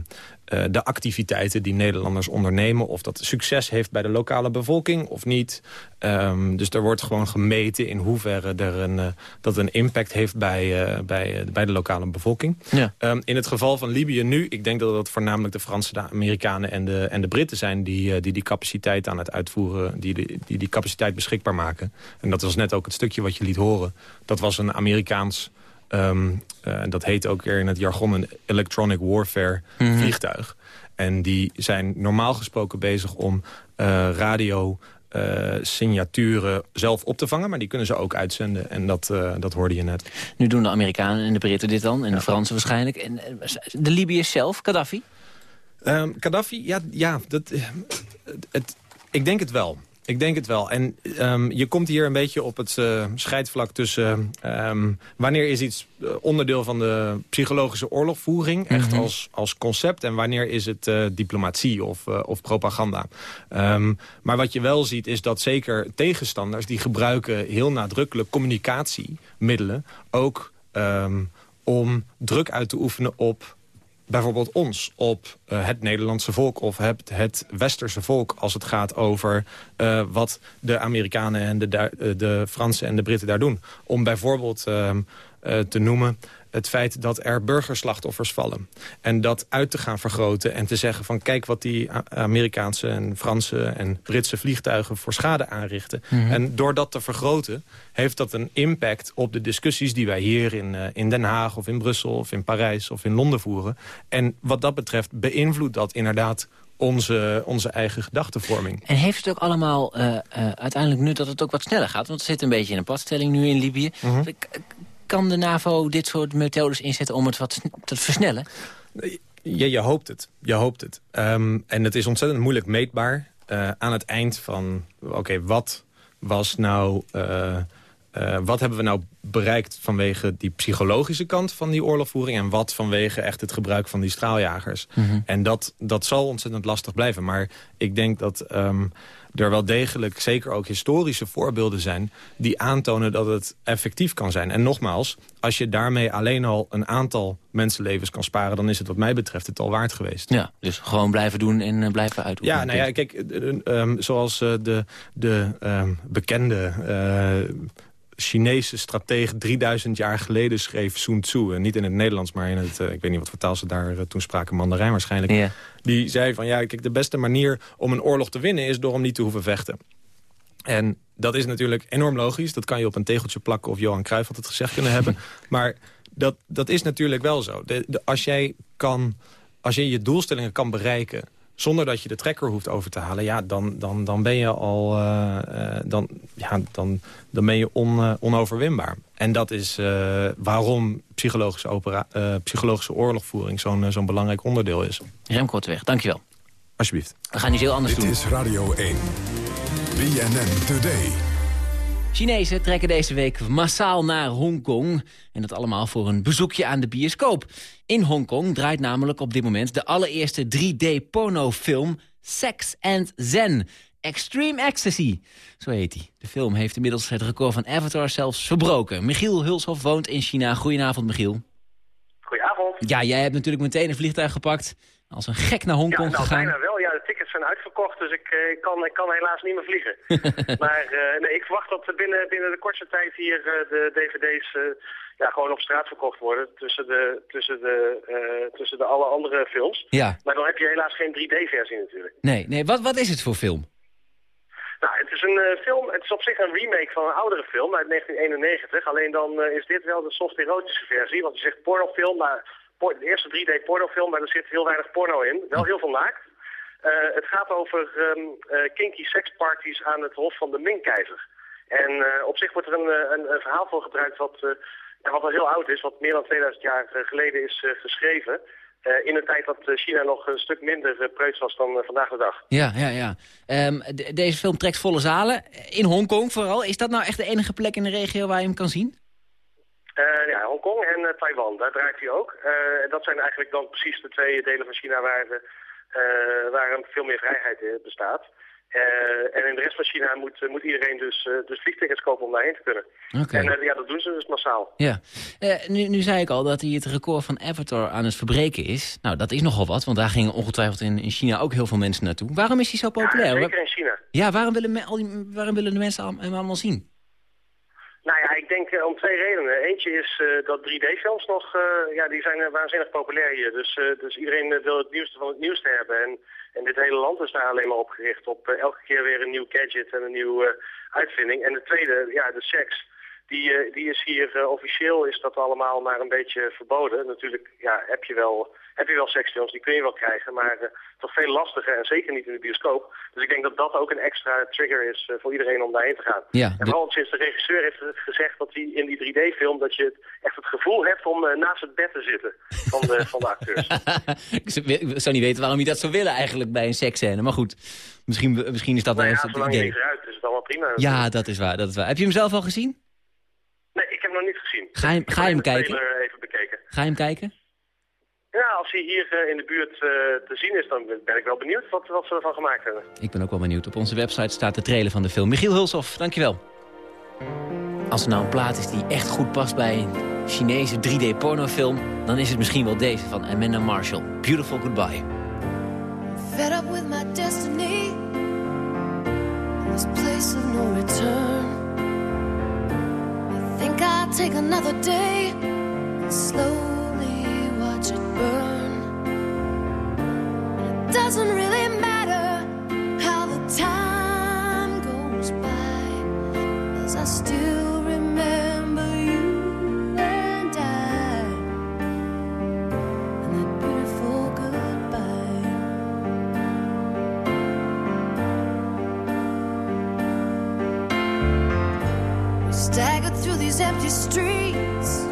Speaker 41: eh, de activiteiten die Nederlanders ondernemen... of dat succes heeft bij de lokale bevolking of niet. Ehm, dus er wordt gewoon gemeten in hoeverre er een, eh, dat een impact heeft bij, eh, bij, bij de lokale bevolking.
Speaker 6: Ja.
Speaker 41: Ehm, in het geval van Libië nu, ik denk dat het voornamelijk de Fransen, de Amerikanen en de, en de Britten zijn... die die, die capaciteit aan het uitvoeren, die die, die die capaciteit beschikbaar maken. En dat was net ook het stukje wat je liet horen. Dat was een Amerikaans, eh, dat heet ook weer in het jargon een electronic warfare
Speaker 6: Mhm.
Speaker 41: vliegtuig. En die zijn normaal gesproken bezig om eh, radio... eh, signaturen zelf op te vangen, maar die kunnen ze ook uitzenden. En dat, dat hoorde je net.
Speaker 6: Nu doen de Amerikanen en de Britten dit dan. En de Fransen waarschijnlijk. En de Libiërs zelf, Gaddafi?
Speaker 41: Ehm Gaddafi, ja, ja dat, het, ik denk het wel. Ik denk het wel. En ehm, je komt hier een beetje op het eh, scheidvlak tussen... ehm, wanneer is iets eh, onderdeel van de psychologische oorlogvoering... echt
Speaker 6: Mhm.
Speaker 41: als, als concept... en wanneer is het eh, diplomatie of, of propaganda. Ehm, maar wat je wel ziet is dat zeker tegenstanders... die gebruiken heel nadrukkelijk communicatiemiddelen... ook om druk uit te oefenen op bijvoorbeeld ons, op eh, het Nederlandse volk... of het, het westerse volk als het gaat over eh, wat de Amerikanen... en de, eh, de Fransen en de Britten daar doen. Om bijvoorbeeld ehm, eh, te noemen het feit dat er burgerslachtoffers vallen. En dat uit te gaan vergroten en te zeggen van... kijk wat die Amerikaanse en Franse en Britse vliegtuigen voor schade aanrichten.
Speaker 6: Mhm.
Speaker 41: En door dat te vergroten heeft dat een impact op de discussies... die wij hier in, eh, in Den Haag of in Brussel of in Parijs of in Londen voeren. En wat dat betreft beïnvloedt dat inderdaad onze, onze eigen gedachtenvorming.
Speaker 6: En heeft het ook allemaal eh, eh, uiteindelijk nut dat het ook wat sneller gaat? Want we zitten een beetje in een padstelling nu in Libië.
Speaker 41: Mhm.
Speaker 6: Kan de NAVO dit soort methodes inzetten om het wat te versnellen?
Speaker 41: Ja, je hoopt het. Je hoopt het. Ehm, en het is ontzettend moeilijk meetbaar. eh, aan het eind van, oké, wat was nou... eh, eh, wat hebben we nou bereikt vanwege die psychologische kant van die oorlogvoering... en wat vanwege echt het gebruik van die straaljagers.
Speaker 6: Mhm.
Speaker 41: En dat, dat zal ontzettend lastig blijven. Maar ik denk dat ehm, er wel degelijk, zeker ook historische voorbeelden zijn... die aantonen dat het effectief kan zijn. En nogmaals, als je daarmee alleen al een aantal mensenlevens kan sparen... dan is het wat mij betreft het al waard geweest.
Speaker 6: Ja, dus gewoon blijven doen en eh, blijven uitoefenen.
Speaker 41: Ja, nou ja, kijk, eh, eh, ehm, zoals de, de ehm, bekende Chinese stratege 3000 jaar geleden schreef Sun Tzu. En niet in het Nederlands, maar in het, eh, ik weet niet wat voor taal ze daar eh, toen spraken, Mandarijn waarschijnlijk. Die zei van, ja, kijk, de beste manier om een oorlog te winnen is door hem niet te hoeven vechten. En dat is natuurlijk enorm logisch. Dat kan je op een tegeltje plakken of Johan Cruijff had het gezegd kunnen hebben. Maar dat, dat is natuurlijk wel zo. De, de- als jij kan, als je je doelstellingen kan bereiken zonder dat je de trekker hoeft over te halen... ja, dan, dan, dan ben je al eh, eh, dan, ja, dan, dan ben je on, eh, onoverwinbaar. En dat is eh, waarom psychologische, opera, eh, psychologische oorlogvoering zo'n zo'n belangrijk onderdeel is.
Speaker 6: Remco Korteweg, dankjewel.
Speaker 41: Alsjeblieft.
Speaker 6: We gaan iets heel anders
Speaker 5: Dit
Speaker 6: doen.
Speaker 5: is Radio 1. BNN Today.
Speaker 6: Chinezen trekken deze week massaal naar Hongkong. En dat allemaal voor een bezoekje aan de bioscoop. In Hongkong draait namelijk op dit moment de allereerste 3D-pornofilm Sex and Zen. Extreme Ecstasy, zo heet hij. De film heeft inmiddels het record van Avatar zelfs verbroken. Michiel Hulshoff woont in China. Goedenavond, Michiel.
Speaker 42: Goedenavond.
Speaker 6: Ja, jij hebt natuurlijk meteen een vliegtuig gepakt. Als een gek naar Hongkong
Speaker 42: ja, nou,
Speaker 6: gegaan.
Speaker 42: bijna wel. Ja, tickets zijn uitverkocht, dus ik, eh, ik kan, ik kan helaas niet meer vliegen. maar eh, nee, ik verwacht dat binnen, binnen de kortste tijd hier eh, de dvd's ja, gewoon op straat verkocht worden. Tussen de, tussen de, tussen de alle andere films.
Speaker 6: Ja.
Speaker 42: Maar dan heb je helaas geen 3D-versie natuurlijk.
Speaker 6: Nee, nee. Wat, wat is het voor film?
Speaker 42: Nou, het is een film, het is op zich een remake van een oudere film uit 1991. Alleen dan is dit wel de soft erotische versie, want je zegt pornofilm, maar por- de eerste 3D pornofilm, maar er zit heel weinig porno in. Wel heel veel naakt. Eh, het gaat over ehm, eh, kinky seksparties aan het hof van de Ming-keizer. En eh, op zich wordt er een, een, een verhaal voor gebruikt wat, wat al heel oud is, wat meer dan 2000 jaar geleden is geschreven. In een tijd dat China nog een stuk minder uh, preuts was dan vandaag de dag.
Speaker 6: Ja, ja, ja. Ehm, de- deze film trekt volle zalen. In Hongkong vooral. Is dat nou echt de enige plek in de regio waar je hem kan zien?
Speaker 42: Ja, Hongkong en Taiwan, daar draait hij ook. Dat zijn eigenlijk dan precies de twee delen van China waar, waar er veel meer vrijheid eh, bestaat. Eh, en in de rest van China moet, eh, moet iedereen dus, eh, dus vliegtickets kopen om daarheen te kunnen.
Speaker 6: Oké.
Speaker 42: En eh, ja, dat doen ze dus massaal.
Speaker 6: Ja, Eh, nu, nu zei ik al dat hij het record van Avatar aan het verbreken is. Nou, dat is nogal wat, want daar gingen ongetwijfeld in, in China ook heel veel mensen naartoe. Waarom is hij zo populair?
Speaker 42: Zeker in China.
Speaker 6: Ja, waarom willen, me- al die, waarom willen de mensen hem allemaal zien?
Speaker 42: Ik denk eh, om twee redenen. Eentje is eh, dat 3D-films nog, eh, ja, die zijn waanzinnig populair hier. Dus, dus iedereen wil het nieuwste van het nieuwste hebben. En, en dit hele land is daar alleen maar op gericht. Op elke keer weer een nieuw gadget en een nieuwe uitvinding. En de tweede, ja, de seks. Die, die is hier officieel is dat allemaal maar een beetje verboden. Natuurlijk ja, heb, je wel, heb je wel seksfilms, die kun je wel krijgen, maar eh, toch veel lastiger en zeker niet in de bioscoop. Dus ik denk dat dat ook een extra trigger is eh, voor iedereen om daarheen te gaan.
Speaker 6: Ja,
Speaker 42: En vooral sinds de regisseur heeft gezegd dat hij in die 3D-film dat je het, echt het gevoel hebt om eh, naast het bed te zitten van de, van de acteurs.
Speaker 6: ik zou- niet weten waarom hij dat zou willen eigenlijk bij een seksscène. Maar goed, misschien, misschien is dat wel
Speaker 42: nou ja,
Speaker 6: eens het
Speaker 42: je
Speaker 6: idee.
Speaker 42: ruikt is het allemaal prima.
Speaker 6: Ja, dat is waar, dat is waar. Heb je hem zelf al gezien?
Speaker 42: Nee, ik heb hem nog niet gezien.
Speaker 6: Ga je, ga je hem kijken?
Speaker 42: even bekeken.
Speaker 6: Ga je hem kijken?
Speaker 42: Ja, als hij hier eh, in de buurt eh, te zien is, dan ben ik wel benieuwd wat, wat ze ervan gemaakt hebben.
Speaker 6: Ik ben ook wel benieuwd. Op onze website staat de trailer van de film. Michiel Hulshoff, dankjewel. Als er nou een plaat is die echt goed past bij een Chinese 3D-pornofilm... dan is het misschien wel deze van Amanda Marshall. Beautiful Goodbye.
Speaker 39: Fed up with my destiny. This place of no return. I think I'll take another day and slowly It doesn't really matter how the time goes by, as I still remember you and I. And that beautiful goodbye. We staggered through these empty streets,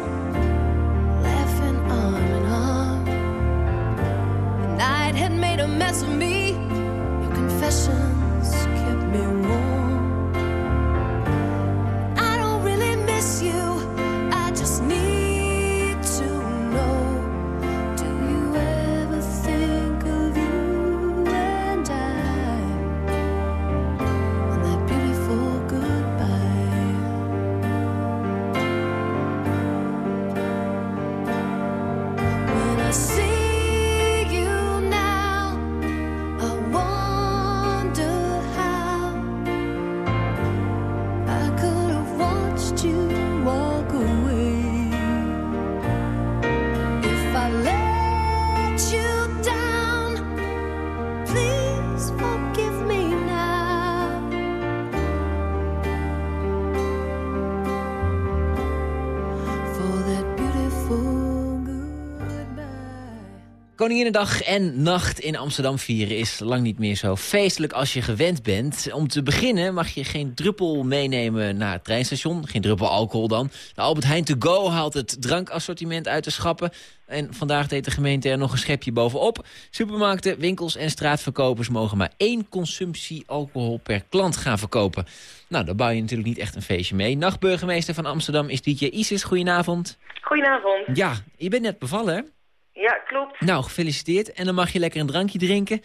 Speaker 6: Koninginnedag en nacht in Amsterdam vieren is lang niet meer zo feestelijk als je gewend bent. Om te beginnen mag je geen druppel meenemen naar het treinstation. Geen druppel alcohol dan. De Albert Heijn To Go haalt het drankassortiment uit de schappen. En vandaag deed de gemeente er nog een schepje bovenop. Supermarkten, winkels en straatverkopers mogen maar één consumptie alcohol per klant gaan verkopen. Nou, daar bouw je natuurlijk niet echt een feestje mee. Nachtburgemeester van Amsterdam is DJ Isis. Goedenavond.
Speaker 43: Goedenavond.
Speaker 6: Ja, je bent net bevallen hè?
Speaker 43: Ja, klopt.
Speaker 6: Nou, gefeliciteerd. En dan mag je lekker een drankje drinken.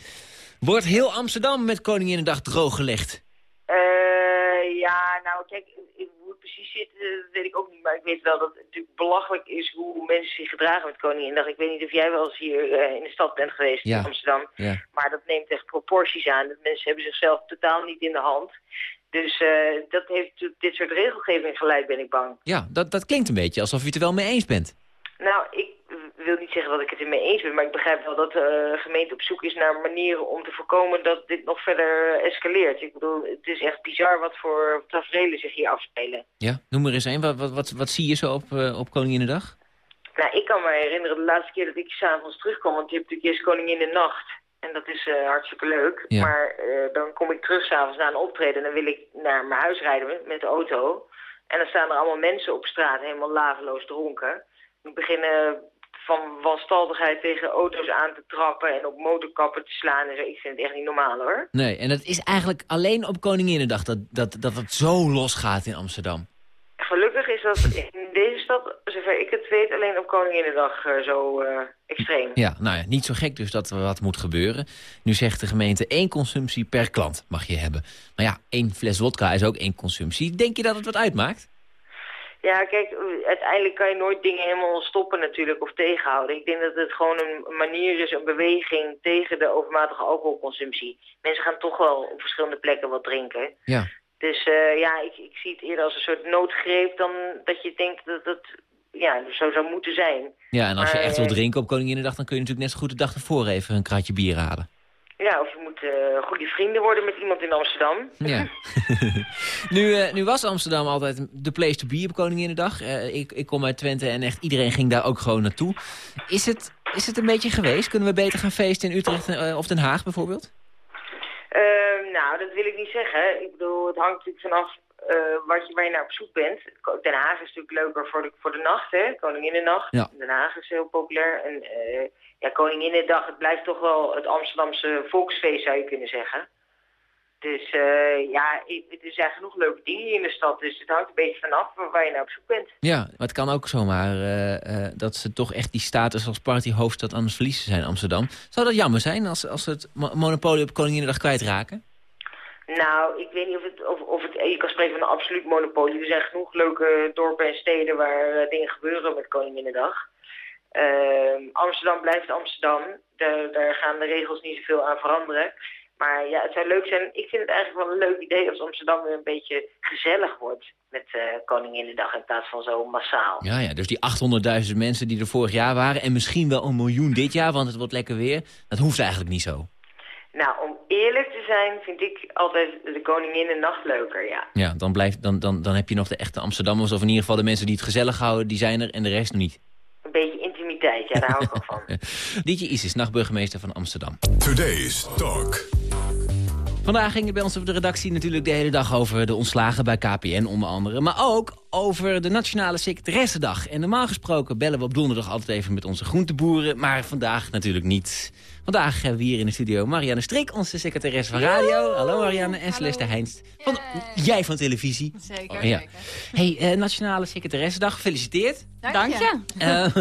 Speaker 6: Wordt heel Amsterdam met Koninginnedag drooggelegd.
Speaker 43: Eh, ja, nou kijk, hoe het precies zit, eh, dat weet ik ook niet. Maar ik weet wel dat het natuurlijk belachelijk is hoe mensen zich gedragen met Koninginnedag. Ik weet niet of jij wel eens hier eh, in de stad bent geweest,
Speaker 6: Ja.
Speaker 43: in Amsterdam.
Speaker 6: Ja.
Speaker 43: Maar dat neemt echt proporties aan. Dat mensen hebben zichzelf totaal niet in de hand. Dus eh, dat heeft dit soort regelgeving geleid, ben ik bang.
Speaker 6: Ja, dat, dat klinkt een beetje alsof je het er wel mee eens bent.
Speaker 43: Nou, ik wil niet zeggen dat ik het ermee eens ben, maar ik begrijp wel dat de gemeente op zoek is naar manieren om te voorkomen dat dit nog verder escaleert. Ik bedoel, het is echt bizar wat voor tafereelen zich hier afspelen.
Speaker 6: Ja, noem er eens een. Wat, wat, wat, wat zie je zo op, eh, op Koninginnedag?
Speaker 43: Nou, ik kan me herinneren de laatste keer dat ik s'avonds terugkwam, want je hebt natuurlijk eerst Koningin de Nacht. En dat is eh, hartstikke leuk.
Speaker 6: Ja.
Speaker 43: Maar eh, dan kom ik terug s'avonds na een optreden en dan wil ik naar mijn huis rijden met, met de auto. En dan staan er allemaal mensen op straat helemaal laveloos dronken. Die beginnen van wanstaltigheid tegen auto's aan te trappen en op motorkappen te slaan en zo. Ik vind het echt niet normaal hoor.
Speaker 6: Nee, en dat is eigenlijk alleen op Koninginnedag dat, dat, dat het zo losgaat in Amsterdam.
Speaker 43: gelukkig is dat in deze stad, zover ik het weet, alleen op Koninginnedag uh, zo uh, extreem.
Speaker 6: Ja, nou ja, niet zo gek dus dat er wat moet gebeuren. Nu zegt de gemeente één consumptie per klant mag je hebben. Maar ja, één fles wodka is ook één consumptie. Denk je dat het wat uitmaakt?
Speaker 43: Ja, kijk, uiteindelijk kan je nooit dingen helemaal stoppen natuurlijk of tegenhouden. Ik denk dat het gewoon een manier is, een beweging tegen de overmatige alcoholconsumptie. Mensen gaan toch wel op verschillende plekken wat drinken.
Speaker 6: Ja.
Speaker 43: Dus uh, ja, ik, ik zie het eerder als een soort noodgreep dan dat je denkt dat het ja, zo zou moeten zijn.
Speaker 6: Ja, en als
Speaker 43: maar,
Speaker 6: je echt wil
Speaker 43: uh,
Speaker 6: drinken op Koninginnedag... dan kun je natuurlijk net zo goed de dag ervoor even een kratje bier halen.
Speaker 43: Ja, of je moet uh, goede vrienden worden met iemand in Amsterdam.
Speaker 6: Ja. nu, nu was Amsterdam altijd de place to be op Koninginnedag. ik, ik kom uit Twente en echt iedereen ging daar ook gewoon naartoe. Is het, is het een beetje geweest? Kunnen we beter gaan feesten in Utrecht of Den Haag bijvoorbeeld?
Speaker 43: Uh, nou, dat wil ik niet zeggen. Ik bedoel, het hangt natuurlijk vanaf uh, wat je, waar je naar op zoek bent. Den Haag is natuurlijk leuker voor de, voor de nacht, hè. Koninginnennacht.
Speaker 6: Ja.
Speaker 43: Den Haag is heel populair. En uh, ja, Koninginnendag, het blijft toch wel het Amsterdamse volksfeest, zou je kunnen zeggen. Dus uh, ja, er zijn genoeg leuke dingen in de stad. Dus het hangt een beetje vanaf waar je naar op zoek bent.
Speaker 6: Ja, maar het kan ook zomaar dat ze toch echt die status als partyhoofdstad aan het verliezen zijn, Amsterdam. Zou dat jammer zijn als, als ze het monopolie op Koninginnedag kwijtraken?
Speaker 43: Nou, ik weet niet of het, of, of het, je kan spreken van een absoluut monopolie. Er zijn genoeg leuke dorpen en steden waar uh, dingen gebeuren met Koninginnedag. Uh, Amsterdam blijft Amsterdam. Daar, gaan de regels niet zoveel aan veranderen. Maar ja, het zou leuk zijn. Ik vind het eigenlijk wel een leuk idee als Amsterdam weer een beetje gezellig wordt met uh, Koninginnedag in plaats van zo massaal.
Speaker 6: Ja, ja, dus die 800.000 mensen die er vorig jaar waren en misschien wel een miljoen dit jaar, want het wordt lekker weer, dat hoeft eigenlijk niet zo.
Speaker 43: Nou, om eerlijk te zijn vind ik altijd de Koninginnennacht leuker, ja.
Speaker 6: Ja, dan, blijft, dan, dan, dan heb je nog de echte Amsterdammers, of in ieder geval de mensen die het gezellig houden, die zijn er en de rest nog niet.
Speaker 43: Een beetje intimiteit, ja, daar hou ik ook van.
Speaker 6: Dietje Isis, nachtburgemeester van Amsterdam.
Speaker 5: Today's Talk.
Speaker 6: Vandaag ging het bij ons op de redactie natuurlijk de hele dag over de ontslagen bij KPN onder andere. Maar ook over de Nationale Secretaressendag. En normaal gesproken bellen we op donderdag altijd even met onze groenteboeren. Maar vandaag natuurlijk niet. Vandaag hebben we hier in de studio Marianne Strik, onze secretaris van radio. Hallo Marianne. En Celeste Heinst. Van, jij van televisie.
Speaker 39: Zeker,
Speaker 6: Oh, ja.
Speaker 39: zeker.
Speaker 6: Hey, eh, Nationale Secretaressendag, gefeliciteerd.
Speaker 39: Dank je.
Speaker 6: Eh,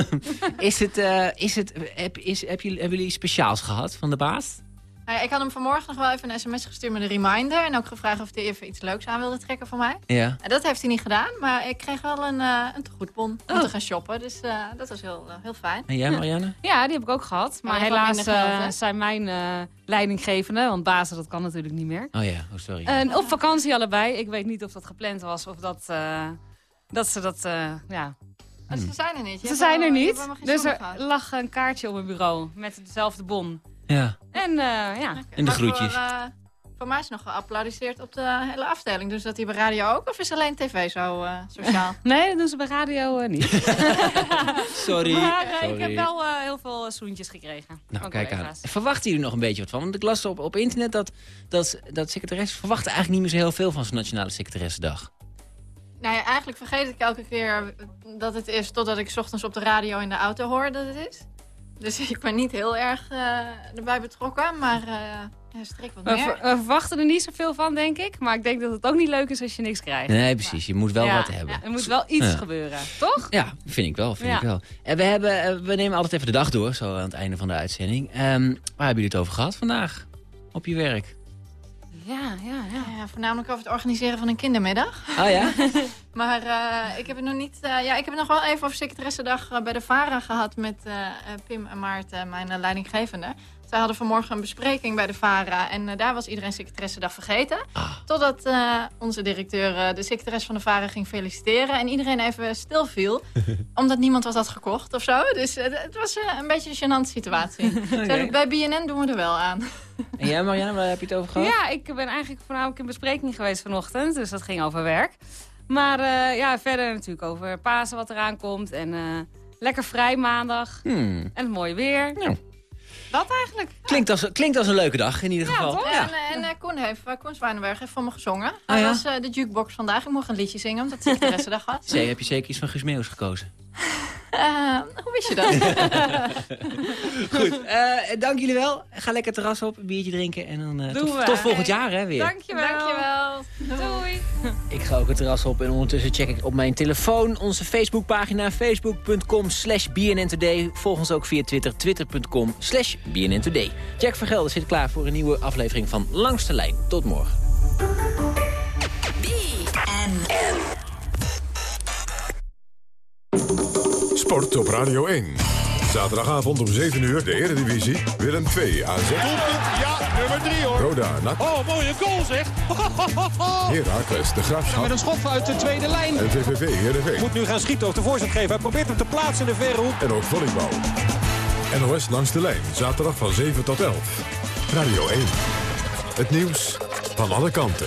Speaker 6: is het, eh, is het, heb, is, heb jullie, hebben jullie speciaals gehad van de baas?
Speaker 39: Nou ik had hem vanmorgen nog wel even een sms gestuurd met een reminder. En ook gevraagd of hij even iets leuks aan wilde trekken voor mij.
Speaker 6: Ja.
Speaker 39: En dat heeft hij niet gedaan, maar ik kreeg wel een, uh, een tegoedbon om
Speaker 6: Oh.
Speaker 39: te gaan shoppen. Dus uh, dat was heel, uh, heel fijn.
Speaker 6: En jij Marianne?
Speaker 44: Ja, die heb ik ook gehad. Maar helaas uh, zijn mijn uh, leidinggevende, want bazen dat kan natuurlijk niet meer.
Speaker 6: Oh ja, oh sorry.
Speaker 44: En op vakantie allebei. Ik weet niet of dat gepland was of dat, uh, dat ze dat, uh, ja...
Speaker 39: Oh, Ze zijn er niet. Je
Speaker 44: Ze zijn er niet. Dus er lag een kaartje op mijn bureau met dezelfde bon.
Speaker 6: Ja.
Speaker 44: En uh, ja.
Speaker 6: En de groetjes.
Speaker 39: Voor, uh, voor mij is nog geapplaudiseerd op de hele afdeling. Dus dat hij bij radio ook, of is alleen tv zo uh, sociaal?
Speaker 44: Nee, dat doen ze bij radio uh, niet.
Speaker 6: Sorry.
Speaker 44: Maar uh,
Speaker 6: sorry.
Speaker 44: ik heb wel uh, heel veel zoentjes gekregen.
Speaker 6: Nou, kijk aan. Verwachten jullie nog een beetje wat van? Want ik las op, op internet dat, dat, dat secretaris verwachten eigenlijk niet meer zo heel veel van zijn Nationale Secretaressendag.
Speaker 39: Nou ja, eigenlijk vergeet ik elke keer dat het is totdat ik 's ochtends op de radio in de auto hoor dat het is. Dus ik ben niet heel erg uh, erbij betrokken, maar uh, strik wat
Speaker 44: We,
Speaker 39: meer.
Speaker 44: we verwachten er niet zoveel van, denk ik. Maar ik denk dat het ook niet leuk is als je niks krijgt.
Speaker 6: Nee, precies. Je moet wel
Speaker 44: Ja,
Speaker 6: wat hebben.
Speaker 44: ja, er moet wel iets
Speaker 6: Ja.
Speaker 44: gebeuren, toch?
Speaker 6: Ja, vind ik wel. Vind
Speaker 44: Ja.
Speaker 6: ik wel. En we, hebben, eh, we nemen altijd even de dag door, zo aan het einde van de uitzending. Ehm, waar hebben jullie het over gehad vandaag? Op je werk?
Speaker 39: Ja, ja, ja. ja, voornamelijk over het organiseren van een kindermiddag.
Speaker 6: Oh ja?
Speaker 39: maar uh, ik heb het nog niet. Uh, ja, ik heb het nog wel even over secretaressendag uh, bij de VARA gehad met Pim en Maarten, mijn leidinggevende. Zij hadden vanmorgen een bespreking bij de VARA en daar was iedereen secretaressendag vergeten.
Speaker 6: Ah.
Speaker 39: Totdat onze directeur de secretaris van de VARA ging feliciteren en iedereen even stilviel. omdat niemand wat had gekocht of zo. Dus het was een beetje een gênante situatie. Bij BNN doen we er wel aan.
Speaker 6: En jij Marianne, waar heb je het over gehad?
Speaker 44: Ja, ik ben eigenlijk voornamelijk in bespreking geweest vanochtend. Dus dat ging over werk. Maar uh, ja, verder natuurlijk over Pasen wat eraan komt. En uh, lekker vrij maandag.
Speaker 6: Hmm.
Speaker 44: En het mooie weer.
Speaker 6: Ja.
Speaker 39: Dat eigenlijk.
Speaker 6: Klinkt, als, klinkt als een leuke dag in ieder
Speaker 39: ja,
Speaker 6: geval.
Speaker 39: Toch? Ja, en, en uh, Koen, heeft, Koen Zwijnenberg heeft voor me gezongen.
Speaker 6: Ah,
Speaker 39: Hij
Speaker 6: ja?
Speaker 39: was de jukebox vandaag. Ik mocht een liedje zingen, omdat het de rest de dag was.
Speaker 6: Zee, heb je zeker iets van Guus Meeuwis gekozen?
Speaker 45: Eh, hoe wist je dat?
Speaker 6: Goed, eh, dank jullie wel. Ga lekker het terras op, een biertje drinken. En dan eh, tot, volgend jaar hè, weer.
Speaker 44: Dankjewel.
Speaker 45: Dankjewel.
Speaker 44: Doei.
Speaker 6: Ik ga ook het terras op en ondertussen check ik op mijn telefoon onze Facebookpagina facebook.com slash bnntoday. Volg ons ook via Twitter, twitter.com slash bnntoday. Jack Vergelder zit klaar voor een nieuwe aflevering van Langs de Lijn. Tot morgen.
Speaker 5: Sport op Radio 1. Zaterdagavond om 7 uur de Eredivisie. Willem 2 AZ.
Speaker 46: Ja, nummer 3 hoor.
Speaker 5: Roda NAC.
Speaker 46: Oh, mooie goal zeg.
Speaker 5: Heracles de Graafschap.
Speaker 46: Met een schot uit de tweede lijn.
Speaker 5: En VVV Heerenveen.
Speaker 46: Moet nu gaan schieten of de voorzet geven. Hij probeert hem te plaatsen in de verre hoek.
Speaker 5: En ook volleybal. NOS langs de lijn. Zaterdag van 7 tot 11. Radio 1. Het nieuws van alle kanten.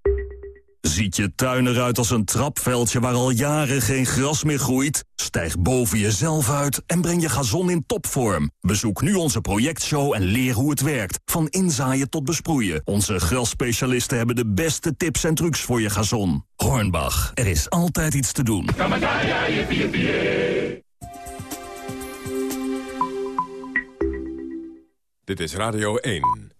Speaker 47: Ziet je tuin eruit als een trapveldje waar al jaren geen gras meer groeit? Stijg boven jezelf uit en breng je gazon in topvorm. Bezoek nu onze projectshow en leer hoe het werkt. Van inzaaien tot besproeien. Onze grasspecialisten hebben de beste tips en trucs voor je gazon. Hornbach, er is altijd iets te doen.
Speaker 5: Dit is Radio 1.